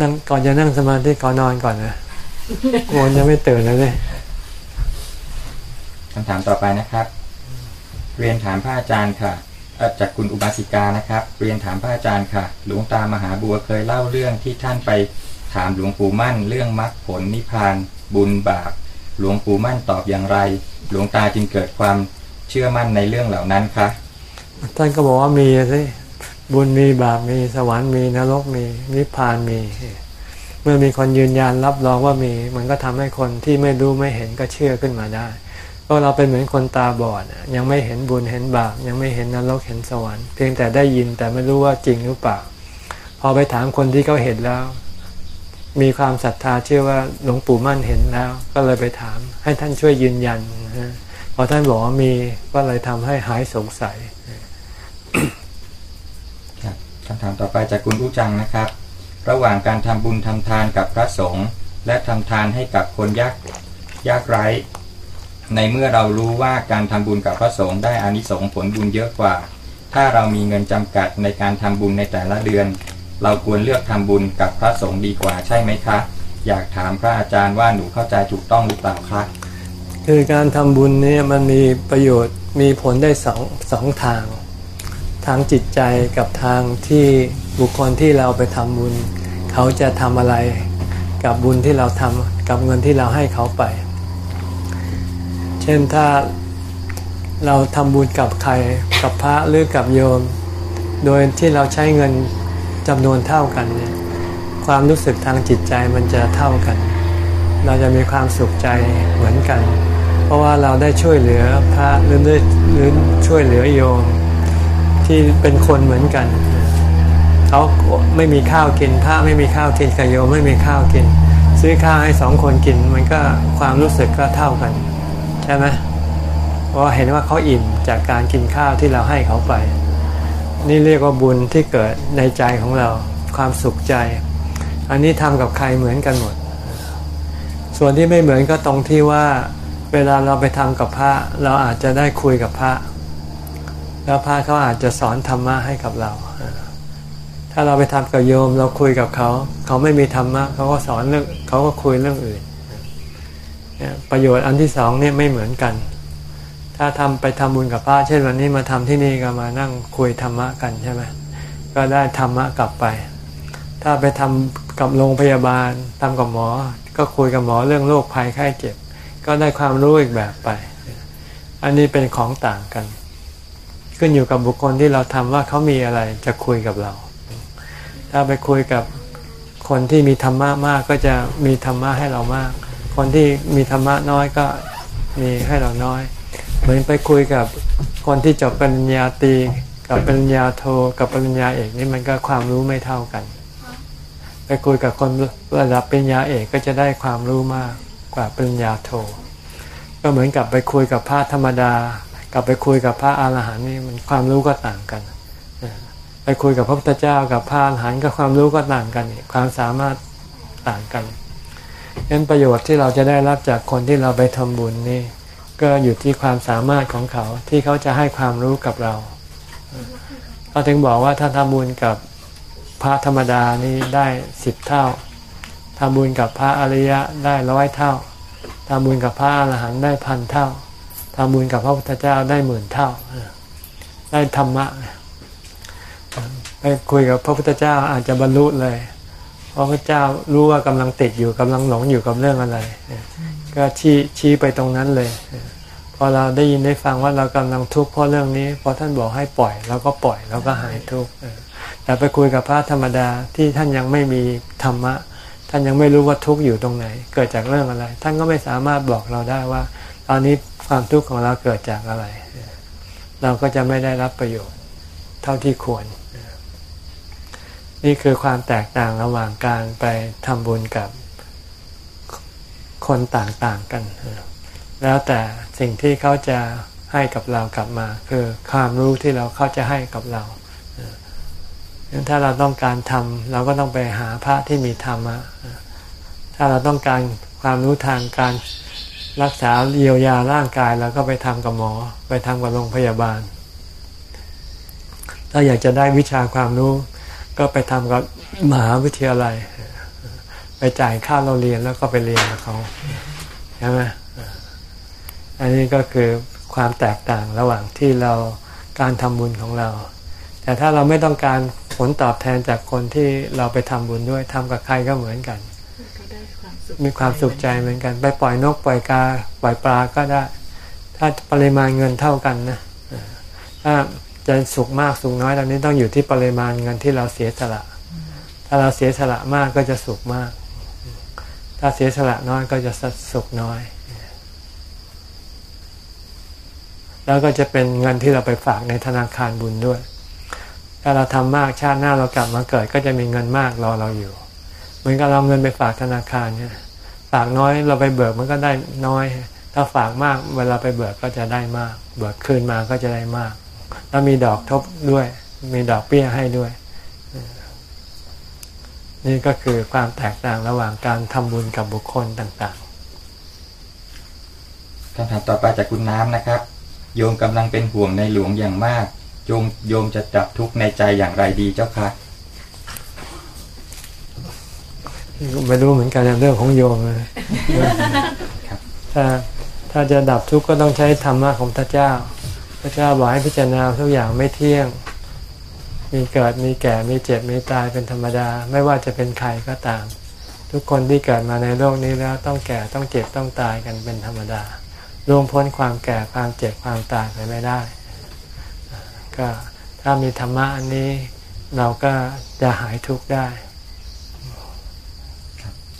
นั่งก่อนจะนั่งสมาธิก่อนนอนก่อนนะกลัวจะไม่ตื่นเลยคำถามต่อไปนะครับ เรียนถามพระอาจารย์ค่ะจากคุณอุบาสิกานะครับ เรียนถามพระอาจารย์ค่ะ หลวงตามหาบัวเคยเล่าเรื่องที่ท่านไปถามหลวงปู่มั่น เรื่องมรรคผลนิพพาน บุญบาปหลวงปู่มั่นตอบอย่างไร หลวงตาจึงเกิดความเชื่อมั่นในเรื่องเหล่านั้นคะ ท่านก็บอกว่ามีสิบุญมีบาปมีสวรรค์มีนรกมีนิพพานมี เมื่อมีคนยืนยันรับรองว่ามี มันก็ทำให้คนที่ไม่รู้ไม่เห็นก็เชื่อขึ้นมาได้ก็เราเป็นเหมือนคนตาบอดยังไม่เห็นบุญเห็นบาปยังไม่เห็นนรกเห็นสวรรค์ เพียงแต่ได้ยินแต่ไม่รู้ว่าจริงหรือเปล่า พอไปถามคนที่เขาเห็นแล้ว มีความศรัทธาเชื่อว่าหลวงปู่มั่นเห็นแล้ว ก็เลยไปถาม ให้ท่านช่วยยืนยันพอท่านบอกว่ามีก็เลยทำให้หายสงสัย คำถามต่อไปจากคุณผู้จังนะครับ ระหว่างการทำบุญทำทานกับพระสงฆ์และทำทานให้กับคนยากยากไร้ ในเมื่อเรารู้ว่าการทำบุญกับพระสงฆ์ได้อานิสงส์ผลบุญเยอะกว่า ถ้าเรามีเงินจำกัดในการทำบุญในแต่ละเดือน เราควรเลือกทำบุญกับพระสงฆ์ดีกว่าใช่ไหมคะ อยากถามพระอาจารย์ว่าหนูเข้าใจถูกต้องหรือเปล่าคะคือการทำบุญนี่มันมีประโยชน์มีผลได้สองสองทาง ทางจิตใจกับทางที่บุคคลที่เราไปทำบุญ เขาจะทำอะไรกับบุญที่เราทำกับเงินที่เราให้เขาไป เช่นถ้าเราทำบุญกับใครกับพระหรือกับโยม โดยที่เราใช้เงินจำนวนเท่ากันเนี่ยความรู้สึกทางจิตใจมันจะเท่ากัน เราจะมีความสุขใจเหมือนกัน เพราะว่าเราได้ช่วยเหลือพระหรือหรือช่วยเหลือโยม ที่เป็นคนเหมือนกันเขาไม่มีข้าวกินพระไม่มีข้าวกินกับโยมไม่มีข้าวกิน ซื้อข้าวให้สองคนกิน มันก็ความรู้สึกก็เท่ากัน ใช่ไหมเพราะเห็นว่าเขาอิ่มจากการกินข้าวที่เราให้เขาไป นี่เรียกว่าบุญที่เกิดในใจของเราความสุขใจ อันนี้ทำกับใครเหมือนกันหมด ส่วนที่ไม่เหมือนก็ตรงที่ว่า เวลาเราไปทำกับพระ เราอาจจะได้คุยกับพระ แล้วพระเขาอาจจะสอนธรรมะให้กับเรา ถ้าเราไปทำกับโยมเราคุยกับเขา เขาไม่มีธรรมะเขาก็สอนเรื่องเขาก็คุยเรื่องอื่น ประโยชน์อันที่สองเนี่ยไม่เหมือนกัน ถ้าทำไปทำบุญกับพระเช่นวันนี้มาทำที่นี่ก็มานั่งคุยธรรมะกันใช่ไหมก็ได้ธรรมะกลับไป ถ้าไปทำกับโรงพยาบาลทำกับหมอ ก็คุยกับหมอเรื่องโรคภัยไข้เจ็บ ก็ได้ความรู้อีกแบบไป อันนี้เป็นของต่างกัน ขึ้นอยู่กับบุคคลที่เราทำว่าเขามีอะไรจะคุยกับเรา ถ้าไปคุยกับคนที่มีธรรมะมากก็จะมีธรรมะให้เรามาก คนที่มีธรรมะน้อยก็มีให้เราน้อย เหมือนไปคุยกับคนที่จบปริญญาตรีกับปริญญาโทกับปริญญาเอกนี่มันก็ความรู้ไม่เท่ากัน ไปคุยกับคนระดับปริญญาเอกก็จะได้ความรู้มากกว่าปริญญาโท ก็เหมือนกับไปคุยกับพระธรรมดา กับไปคุยกับพระอาหารหันต์นี่มันความรู้ก็ต่างกัน ไปคุยกับพระพุทธเจ้ากับพระอาหารหันต์ก็ความรู้ก็ต่างกันความสามารถต่างกันฉะนั้นประโยชน์ที่เราจะได้รับจากคนที่เราไปทำบุญนี่ก็อยู่ที่ความสามารถของเขาที่เขาจะให้ความรู้กับเราเขาถึงบอกว่าถ้าทำบุญกับพระธรรมดานี่ได้สิบเท่าทำบุญกับพระอริยะได้ร้อยเท่าทำบุญกับพระอรหันต์ได้พันเท่า ทำบุญกับพระพุทธเจ้าได้หมื่นเท่า ได้ธรรมะ ไปคุยกับพระพุทธเจ้าอาจจะบรรลุเลย เพราะพระเจ้ารู้ว่ากำลังติดอยู่กำลังหลงอยู่กับเรื่องอะไร ก็ชี้ชี้ไปตรงนั้นเลย พอเราได้ยินได้ฟังว่าเรากำลังทุกข์เพราะเรื่องนี้พอท่านบอกให้ปล่อยเราก็ปล่อยเราก็หายทุกข์แต่ไปคุยกับพระธรรมดาที่ท่านยังไม่มีธรรมะ ท่านยังไม่รู้ว่าทุกข์อยู่ตรงไหน เกิดจากเรื่องอะไร ท่านก็ไม่สามารถบอกเราได้ว่า ตอนนี้ ความทุกข์ของเราเกิดจากอะไร เราก็จะไม่ได้รับประโยชน์เท่าที่ควร นี่คือความแตกต่างระหว่างการไปทำบุญกับคนต่างๆกัน แล้วแต่สิ่งที่เขาจะให้กับเรากลับมา คือความรู้ที่เราเขาจะให้กับเราถ้าเราต้องการทำเราก็ต้องไปหาพระที่มีธรรมะถ้าเราต้องการความรู้ทางการ รักษาเยียวยาร่างกายเราก็ไปทำกับหมอ ไปทำกับโรงพยาบาล ถ้าอยากจะได้วิชาความรู้ ก็ไปทำกับมหาวิทยาลัย ไปจ่ายค่าเราเรียนแล้วก็ไปเรียนกับเขาใช่ไหมอันนี้ก็คือความแตกต่างระหว่างที่เราการทำบุญของเรา แต่ถ้าเราไม่ต้องการผลตอบแทนจากคนที่เราไปทำบุญด้วยทำกับใครก็เหมือนกัน มีความสุขใจเหมือนกัน ไปปล่อยนกปล่อยกาปล่อยปลาก็ได้ ถ้าปริมาณเงินเท่ากันนะถ้าจะสุขมากสุขน้อยตอนนี้ต้องอยู่ที่ปริมาณเงินที่เราเสียสละ ถ้าเราเสียสละมากก็จะสุขมาก ถ้าเสียสละน้อยก็จะสุขน้อย แล้วก็จะเป็นเงินที่เราไปฝากในธนาคารบุญด้วย ถ้าเราทำมากชาติหน้าเรากลับมาเกิด ก็จะมีเงินมากรอเราอยู่ มือนกับเราเงินไปฝากธนาคารเนี่ยฝากน้อยเราไปเบิกมันก็ได้น้อย ถ้าฝากมากเวลาไปเบิกก็จะได้มาก เบิกคืนมาก็จะได้มาก แล้วมีดอกทบด้วย มีดอกเบี้ยให้ด้วย นี่ก็คือความแตกต่างระหว่างการทำบุญกับบุคคลต่างๆคำถามต่อไปจากคุณน้ำนะครับ โยมกำลังเป็นห่วงในหลวงอย่างมากโยมโยมจะดับทุกข์ในใจอย่างไรดีเจ้าคะ ๆ ไม่รู้เหมือนกันนะเรื่องของโยมนะถ้าถ้าจะดับทุกข์ก็ต้องใช้ธรรมะของพระเจ้า พระเจ้าบอกให้พิจารณาทุกอย่างไม่เที่ยง มีเกิดมีแก่มีเจ็บมีตายเป็นธรรมดา ไม่ว่าจะเป็นใครก็ตาม ทุกคนที่เกิดมาในโลกนี้แล้วต้องแก่ต้องเจ็บต้องตายกันเป็นธรรมดาล่วงพ้นความแก่ความเจ็บความตายไปไม่ได้ ก็ถ้ามีธรรมะอันนี้เราก็จะหายทุกข์ได้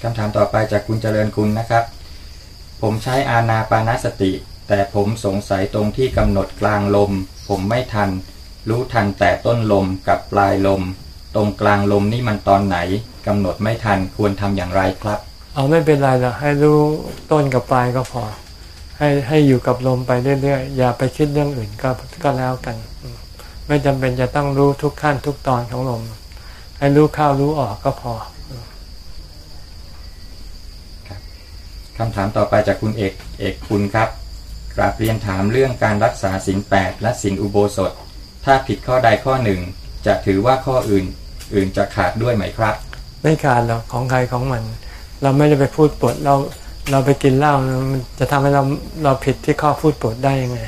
คำถามต่อไปจากคุณเจริญคุณนะครับ ผมใช้อานาปานสติ แต่ผมสงสัยตรงที่กำหนดกลางลม ผมไม่ทัน รู้ทันแต่ต้นลมกับปลายลม ตรงกลางลมนี่มันตอนไหนกำหนดไม่ทันควรทำอย่างไรครับเอาไม่เป็นไรหรอกให้รู้ต้นกับปลายก็พอ ให้ให้อยู่กับลมไปเรื่อยๆอย่าไปคิดเรื่องอื่นก็ก็แล้วกัน ไม่จำเป็นจะต้องรู้ทุกขั้นทุกตอนของลม ให้รู้เข้ารู้ออกก็พอ คำถามต่อไปจากคุณเอกเอกคุณครับกราบเรียนถามเรื่องการรักษาศีลแปดและศีลอุโบสถ ถ้าผิดข้อใดข้อหนึ่ง จะถือว่าข้ออื่น อื่นจะขาดด้วยไหมครับ ไม่ขาดหรอกของใครของมัน เราไม่ได้ไปพูดปดเราเราไปกินเหล้ามันจะทำให้เราเราผิดที่ข้อพูดปดได้ยังไง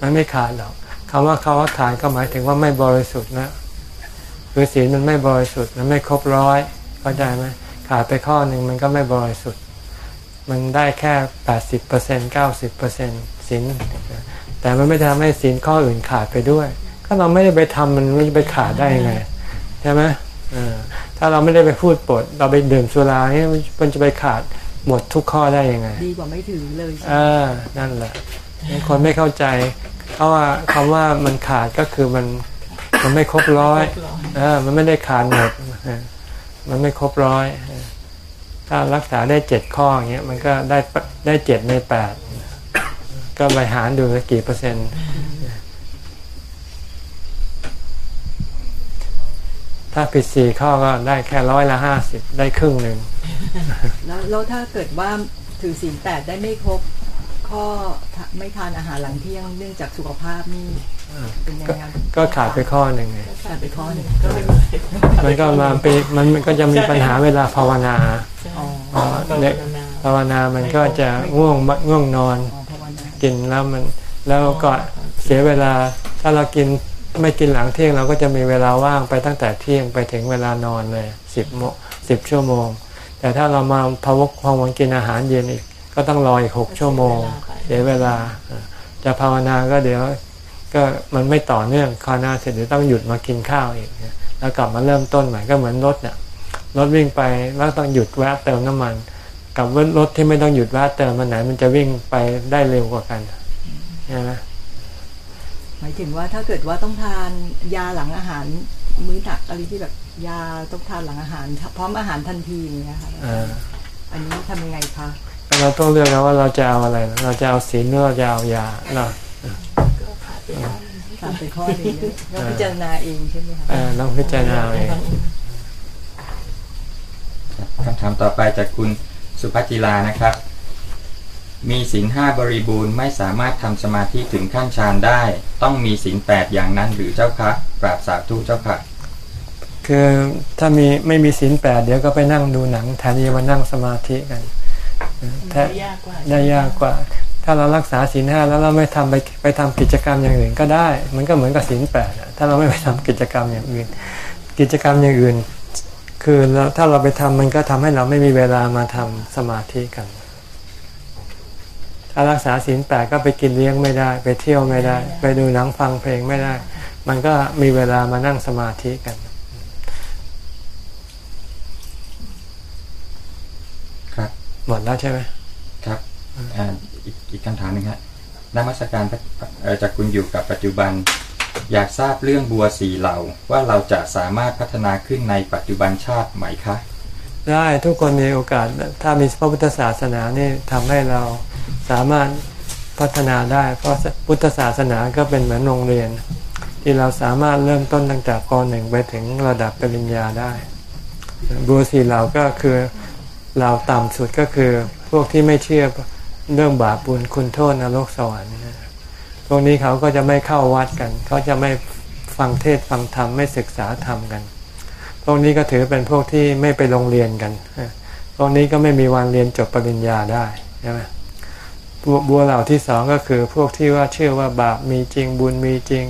มันไม่ขาดหรอกคำว่าเขาว่าขาดก็หมายถึงว่าไม่บริสุทธิ์นะคือศีลมันไม่บริสุทธิ์มันไม่ครบร้อยเข้าใจไหมขาดไปข้อหนึ่งมันก็ไม่บริสุทธิ์ มันได้แค่แปดสิบเปอร์เซ็นเก้าสิบเปอร์เซ็นศีลแต่มันไม่ทำให้ศีลข้ออื่นขาดไปด้วย ก็เราไม่ได้ไปทำมันไม่ไปขาดได้ยังไงใช่ไหมเออถ้าเราไม่ได้ไปพูดปด เราไปดื่มสุราเนี่ยมันจะไปขาดหมดทุกข้อได้ยังไง ดีกว่าไม่ถือเลยใช่ไหมอ่านั่นแหละคนไม่เข้าใจเพราะว่าคำว่ามันขาดก็คือมันมันไม่ครบร้อยเออมันไม่ได้ขาดหมดเออมันไม่ครบร้อยเออ ถ้ารักษาได้เจ็ดข้ออย่างเงี้ยมันก็ได้ได้เจ็ดในแปดก็ไปหารดูว่ากี่เปอร์เซ็นต์ถ้าผิดสี่ข้อก็ได้แค่ร้อยละห้าสิบได้ครึ่งหนึ่งแล้วแล้วถ้าเกิดว่าถือศีลแปดได้ไม่ครบ ข้อไม่ทานอาหารหลังเที่ยงเนื่องจากสุขภาพนี่ เป็นยังไงครับก็ขาดไปข้อหนึ่งไงขาดไปข้อหนึ่งก็ไม่มันก็มาเป็นมันมันก็จะมีปัญหาเวลาภาวนาอ๋ออ๋อเด็กภาวนามันก็จะง่วงง่วงนอนอ๋อภาวนากินแล้วมันแล้วก็เสียเวลาถ้าเรากินไม่กินหลังเที่ยงเราก็จะมีเวลาว่างไปตั้งแต่เที่ยงไปถึงเวลานอนเลยสิบโมสิบชั่วโมง แต่ถ้าเรามาพะวกพองวันกินอาหารเย็นอีก ก็ต้องรออีกหกชั่วโมงเสียเวลาจะภาวนาก็เดี๋ยว ก็มันไม่ต่อเนื่องภาวนาเสร็จเดี๋ยวต้องหยุดมากินข้าวอีกแล้วกลับมาเริ่มต้นใหม่ก็เหมือนรถเนี่ยรถวิ่งไปแล้วต้องหยุดแวะเติมน้ำมัน กับรถที่ไม่ต้องหยุดแวะเติมมันไหน มันจะวิ่งไปได้เร็วกว่ากันใช่ไหมหมายถึงว่าถ้าเกิดว่าต้องทานยาหลังอาหารมื้อหนักอะไรที่แบบยาต้องทานหลังอาหาร พร้อมอาหารทันทีอย่างเงี้ยค่ะอ่าอันนี้ทำยังไงคะเราต้องเลือกแล้วว่าเราจะเอาอะไร เราจะเอาศีลหรือเราจะเอายาเราก็ ขาดไปแล้วขาดไปข้อหนึ่งเนี่ยเราพิจารณาเองใช่ไหมคะเออต้องพิจารณาเองคำถามต่อไปจากคุณสุภัจิลานะครับ มีศีลห้าบริบูรณ์ไม่สามารถทำสมาธิถึงขั้นฌานได้ ต้องมีศีลแปดอย่างนั้นหรือเจ้าคะกราบสาธุเจ้าค่ะคือถ้ามีไม่มีศีลแปดเดี๋ยวก็ไปนั่งดูหนังแทนที่จะมานั่งสมาธิกันแทได้ยากกว่าได้ยากกว่า ถ้าเรารักษาศีลห้าแล้วเราไม่ทำไปไปทำกิจกรรมอย่างอื่นก็ได้ มันก็เหมือนกับศีลแปดอะถ้าเราไม่ไปทำกิจกรรมอย่างอื่น กิจกรรมอย่างอื่น คือเราถ้าเราไปทำมันก็ทำให้เราไม่มีเวลามาทำสมาธิกัน ถ้ารักษาศีลแปดก็ไปกินเลี้ยงไม่ได้ ไปเที่ยวไม่ได้ ไปดูหนังฟังเพลงไม่ได้ มันก็มีเวลามานั่งสมาธิกันครับหมดแล้วใช่ไหมครับ อีกอีกคำถามหนึ่งครับนมัสการจากคุณอยู่กับปัจจุบัน อยากทราบเรื่องบัวสีเหล่าว่าเราจะสามารถพัฒนาขึ้นในปัจจุบันชาติไหมคะ ได้ทุกคนมีโอกาส ถ้ามีพระพุทธศาสนานี่ทำให้เราสามารถพัฒนาได้ เพราะพุทธศาสนาก็เป็นเหมือนโรงเรียน ที่เราสามารถเริ่มต้นตั้งแต่ป .1 ไปถึงระดับปริญญาได้ บัวสีเหล่าก็คือเหล่าต่ำสุดก็คือพวกที่ไม่เชื่อ เรื่องบาปบุญคุณโทษนรกสวรรค์นะพวกนี้เขาก็จะไม่เข้าวัดกัน เขาจะไม่ฟังเทศฟังธรรมไม่ศึกษาธรรมกัน พวกนี้ก็ถือเป็นพวกที่ไม่ไปโรงเรียนกัน พวกนี้ก็ไม่มีวันเรียนจบปริญญาได้ใช่ไหมบัวบัวเหล่าที่สองก็คือพวกที่ว่าเชื่อว่าบาปมีจริงบุญมีจริง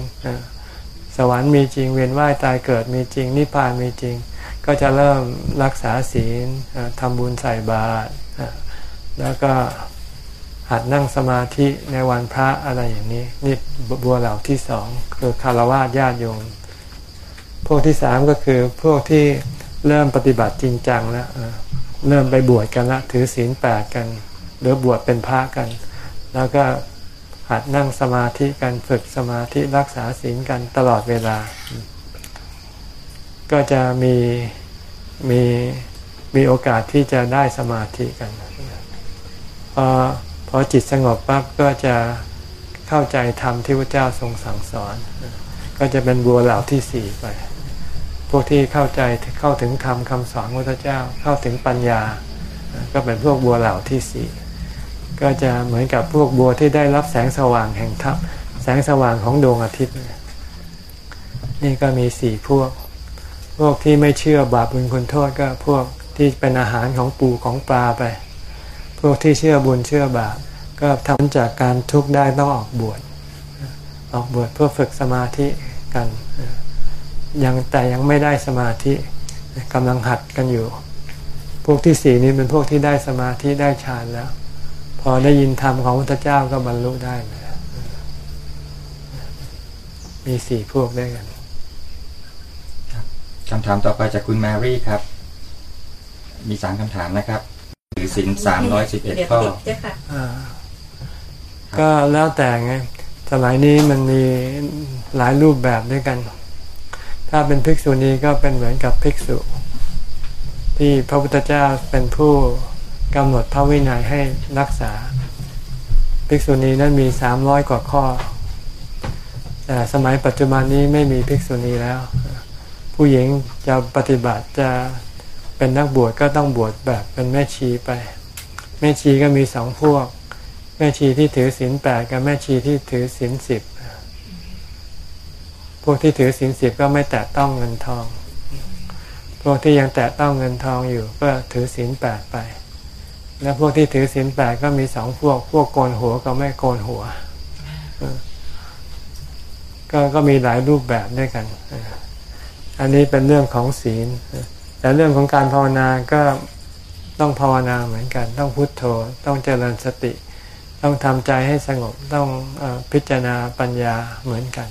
สวรรค์มีจริงเวียนว่ายตายเกิดมีจริงนิพพานมีจริง ก็จะเริ่มรักษาศีลทำบุญใส่บาตรแล้วก็ หัดนั่งสมาธิในวันพระอะไรอย่างนี้ นี่บัวเหล่าที่สองคือคารวะญาติโยม พวกที่สามก็คือพวกที่เริ่มปฏิบัติจริงจังแล้วเริ่มไปบวชกันละถือศีลแปดกัน หรือบวชเป็นพระกัน แล้วก็หัดนั่งสมาธิกันฝึกสมาธิรักษาศีลกันตลอดเวลา ก็จะมีมีมีโอกาสที่จะได้สมาธิกันพอ อจิตสงบปั๊บก็จะเข้าใจธรรมที่พระเจ้าทรงสั่งสอน ก็จะเป็นบัวเหล่าที่สี่ไป พวกที่เข้าใจเข้าถึงธรรมคำสอนพระเจ้าเข้าถึงปัญญา ก็เป็นพวกบัวเหล่าที่สี่ก็จะเหมือนกับพวกบัวที่ได้รับแสงสว่างแห่งธรรมแสงสว่างของดวงอาทิตย์ นี่ก็มีสี่พวก พวกที่ไม่เชื่อบาปบุญคุณโทษก็พวกที่เป็นอาหารของปูของปลาไป วกที่เชื่อบุญเชื่อบาปก็ทำจากการทุกข์ได้ต้องออกบวชออกบวชเพื่อฝึกสมาธิกันยังแต่ยังไม่ได้สมาธิกำลังหัดกันอยู่ พวกที่สี่นี้เป็นพวกที่ได้สมาธิได้ฌานแล้ว พอได้ยินธรรมของพระพุทธเจ้าก็บรรลุได้เลยมีสี่พวกด้วยกันคำถามต่อไปจากคุณแมรี่ครับ มีสามคำถามนะครับ อศีลสามร้อยสิบเอ็ดข้ออ่าก็แล้วแต่ไง สมัยนี้มันมีหลายรูปแบบด้วยกัน ถ้าเป็นภิกษุณีก็เป็นเหมือนกับภิกษุ ที่พระพุทธเจ้าเป็นผู้กำหนดพระวินัยให้รักษา ภิกษุณีนั้นมีสามร้อยกว่าข้อ แต่สมัยปัจจุบันนี้ไม่มีภิกษุณีแล้ว ผู้หญิงจะปฏิบัติจะ เป็นนักบวชก็ต้องบวชแบบเป็นแม่ชีไป แม่ชีก็มีสองพวก แม่ชีที่ถือศีลแปดกับแม่ชีที่ถือศีลสิบพวกที่ถือศีลสิบก็ไม่แตะต้องเงินทอง พวกที่ยังแตะต้องเงินทองอยู่ก็ถือศีลแปดไป แล้วพวกที่ถือศีลแปดก็มีสองพวก พวกโกนหัวกับไม่โกนหัวก็ก็มีหลายรูปแบบด้วยกัน อันนี้เป็นเรื่องของศีล แต่เรื่องของการภาวนาก็ต้องภาวนาเหมือนกัน ต้องพุโทโธ ต้องเจริญสติ ต้องทำใจให้สงบต้องอพิจารณาปัญญาเหมือนกัน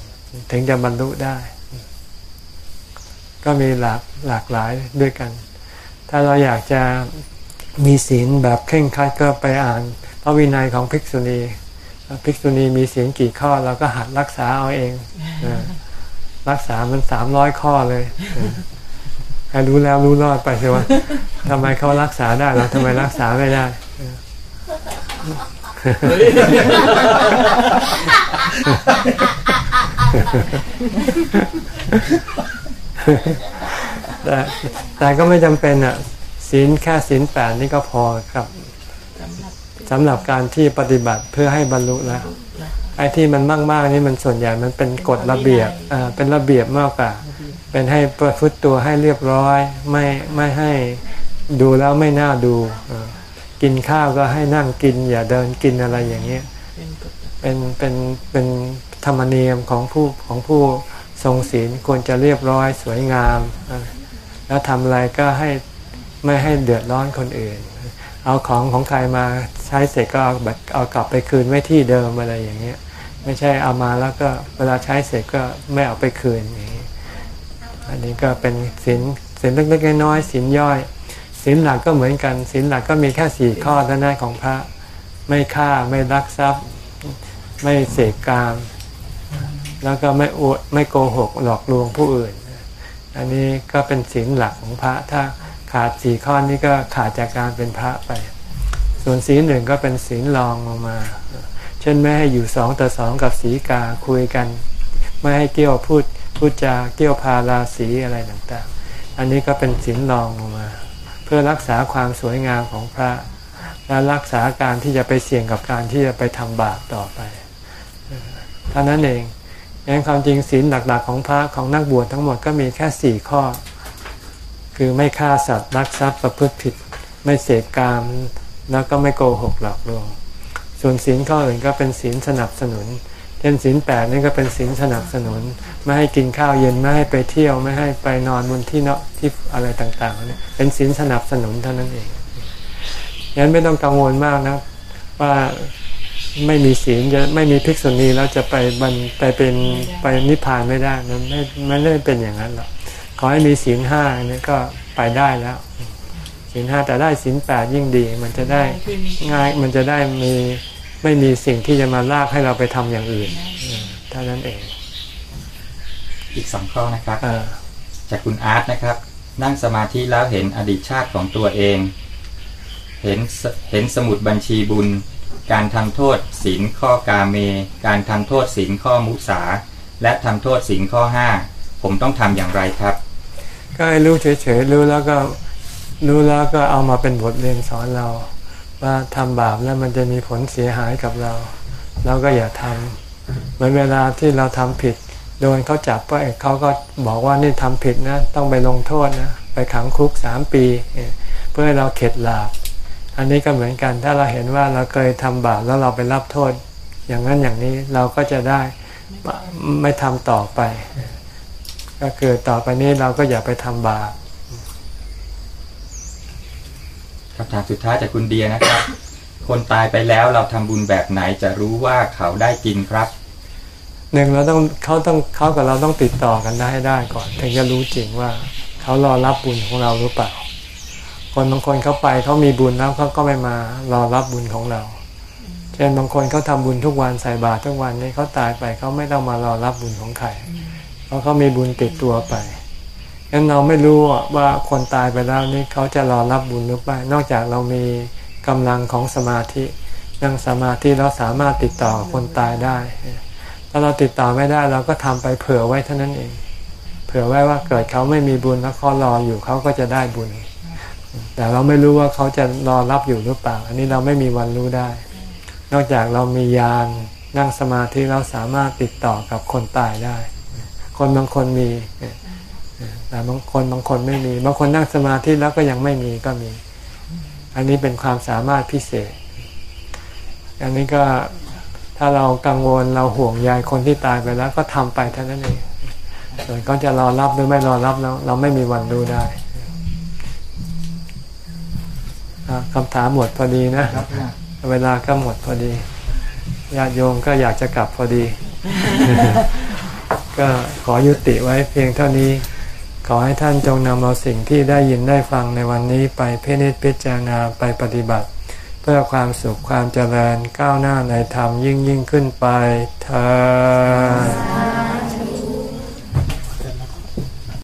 ถึงจะบรรลุได้ ก็มีหลากหลากหลายด้วยกัน ถ้าเราอยากจะมีศีลแบบเคร่งครัดก็ไปอ่าน พระวินัยของภิกษุณีภิกษุณีมีศีลกี่ข้อเราก็หัดรักษาเอาเองรักษามันสามร้อยข้อเลย รู้แล้วรู้รอดไปสิว่าทำไมเขารักษาได้เราทำไมรักษาไม่ได้แต่แต่ก็ไม่จำเป็นอะศีลแค่ศีลแปดนี่ก็พอครับสำหรับการที่ปฏิบัติเพื่อให้บรรลุแล้วไอ้ที่มันมาก ๆ นี่มันส่วนใหญ่มันเป็นกฎระเบียบอ่าเป็นระเบียบมากกว่า เป็นให้ประพฤติตัวให้เรียบร้อย ไม่ไม่ให้ดูแล้วไม่น่าดู กินข้าวก็ให้นั่งกิน อย่าเดินกินอะไรอย่างเงี้ยเป็นเป็นเป็นธรรมเนียมของผู้ของผู้ทรงศีลควรจะเรียบร้อยสวยงาม แล้วทำอะไรก็ให้ไม่ให้เดือดร้อนคนอื่น เอาของของใครมาใช้เสร็จก็เอาแบบเอากลับไปคืนไว้ที่เดิมอะไรอย่างเงี้ยไม่ใช่เอามาแล้วก็เวลาใช้เสร็จก็ไม่เอาไปคืนอย่างนี้ อันนี้ก็เป็นศีลศีลเล็กๆน้อยๆศีลย่อยศีลหลักก็เหมือนกันศีลหลักก็มีแค่สี่ข้อเท่านั้นของพระ ไม่ฆ่าไม่ลักทรัพย์ ไม่เสกกาม แล้วก็ไม่อวดไม่โกหกหลอกลวงผู้อื่น อันนี้ก็เป็นศีลหลักของพระ ถ้าขาดสี่ข้อนี้ก็ขาดจากการเป็นพระไป ส่วนศีลหนึ่งก็เป็นศีลรองลงมา เช่นไม่ให้อยู่สองต่อสองกับสีกาคุยกัน ไม่ให้เกี่ยวพูด พูดจาเกี่ยวพาราสีอะไรต่างๆ อันนี้ก็เป็นศีลรองลงมา เพื่อรักษาความสวยงามของพระ และรักษาการที่จะไปเสี่ยงกับการที่จะไปทำบาปต่อไปเท่านั้นเองงั้นความจริงศีลหลักๆ ของพระของนักบวชทั้งหมดก็มีแค่สี่ข้อ คือไม่ฆ่าสัตว์รักทรัพย์ประพฤติผิด ไม่เสพกามแล้วก็ไม่โกหกหลอกลวงส่วนศีลข้ออื่นก็เป็นศีลสนับสนุน ช่นศีลแปดนี่ก็เป็นศีลสนับสนุน ไม่ให้กินข้าวเย็นไม่ให้ไปเที่ยวไม่ให้ไปนอนบนที่เนาะที่อะไรต่างๆเนี่ยเป็นศีลสนับสนุนเท่านั้นเองงั้นไม่ต้องกังวลมากนะว่าไม่มีศีลจะไม่มีภิกษุณีแล้วจะไปบรรไปเป็นไปนิพพานไม่ได้มันไม่ไม่ได้เป็นอย่างนั้นหรอกขอให้มีศีลห้านี่ก็ไปได้แล้วศีลห้าแต่ได้ศีลแปดยิ่งดี มันจะได้ง่ายมันจะได้มี ไม่มีสิ่งที่จะมาลากให้เราไปทำอย่างอื่นเท่านั้นเอง อีกสองข้อนะครับอ่าจากคุณอาร์ตนะครับ นั่งสมาธิแล้วเห็นอดีตชาติของตัวเอง เห็นสเห็นสมุดบัญชีบุญ การทำโทษศีลข้อกาเม การทำโทษศีลข้อมุสา และทำโทษศีลข้อห้าผมต้องทำอย่างไรครับ ก็ให้รู้เฉยๆรู้แล้วก็รู้แล้วก็เอามาเป็นบทเรียนสอนเรา ว่าทำบาปแล้วมันจะมีผลเสียหายกับเรา เราก็อย่าทำเหมือนเวลาที่เราทำผิด โดนเขาจับก็เขาก็บอกว่านี่ทำผิดนะ ต้องไปลงโทษนะ ไปขังคุกสามปี เพื่อให้เราเข็ดหลาบ อันนี้ก็เหมือนกันถ้าเราเห็นว่าเราเคยทำบาปแล้วเราไปรับโทษ อย่างนั้นอย่างนี้เราก็จะได้ไม่ทำต่อไป ก็คือต่อไปนี้เราก็อย่าไปทำบาป คำถามสุดท้ายจากคุณเดียนะครับ คนตายไปแล้วเราทำบุญแบบไหนจะรู้ว่าเขาได้กินครับหนึ่งเราต้องเขาต้องเขากับเราต้องติดต่อกันได้ให้ได้ก่อน ถึงจะรู้จริงว่าเขารอรับบุญของเราหรือเปล่า คนบางคนเขาไปเขามีบุญแล้วเขาก็ไม่มารอรับบุญของเรา เช่นบางคนเขาทำบุญทุกวันใส่บาตรทุกวันนี้เขาตายไปเขาไม่ต้องมารอรับบุญของใครเพราะเขามีบุญติดตัวไป งั้นเราไม่รู้ว่าคนตายไปแล้วนี่เขาจะรอรับบุญหรือเปล่านอกจากเรามีกำลังของสมาธินั่งสมาธิเราสามารถติดต่อคนตายได้ถ้าเราติดต่อไม่ได้เราก็ทำไปเผื่อไว้เท่านั้นเอง เผื่อไว้ว่าเกิดเขาไม่มีบุญแล้วเขารออยู่เขาก็จะได้บุญ แต่เราไม่รู้ว่าเขาจะรอรับอยู่หรือเปล่า อันนี้เราไม่มีวันรู้ได้ นอกจากเรามียานนั่งสมาธิเราสามารถติดต่อกับคนตายได้ คนบางคนมี แต่บางคนบางคนไม่มี บางคนนั่งสมาธิแล้วก็ยังไม่มีก็มี อันนี้เป็นความสามารถพิเศษ อันนี้ก็ถ้าเรากังวลเราห่วงใยคนที่ตายไปแล้วก็ทำไปเท่านั้นเองส่วนเขาจะรอรับหรือไม่รอรับเราเราไม่มีวันรู้ได้อะคำถามหมดพอดีนะ เวลาก็หมดพอดีญาติโยมก็อยากจะกลับพอดี ก็ขอยุติไว้เพียงเท่านี้ ขอให้ท่านจงนำเอาสิ่งที่ได้ยินได้ฟังในวันนี้ไปเพนิจพิจารณาไปปฏิบัติ เพื่อความสุขความเจริญก้าวหน้าในธรรมยิ่งยิ่งขึ้นไปเธอ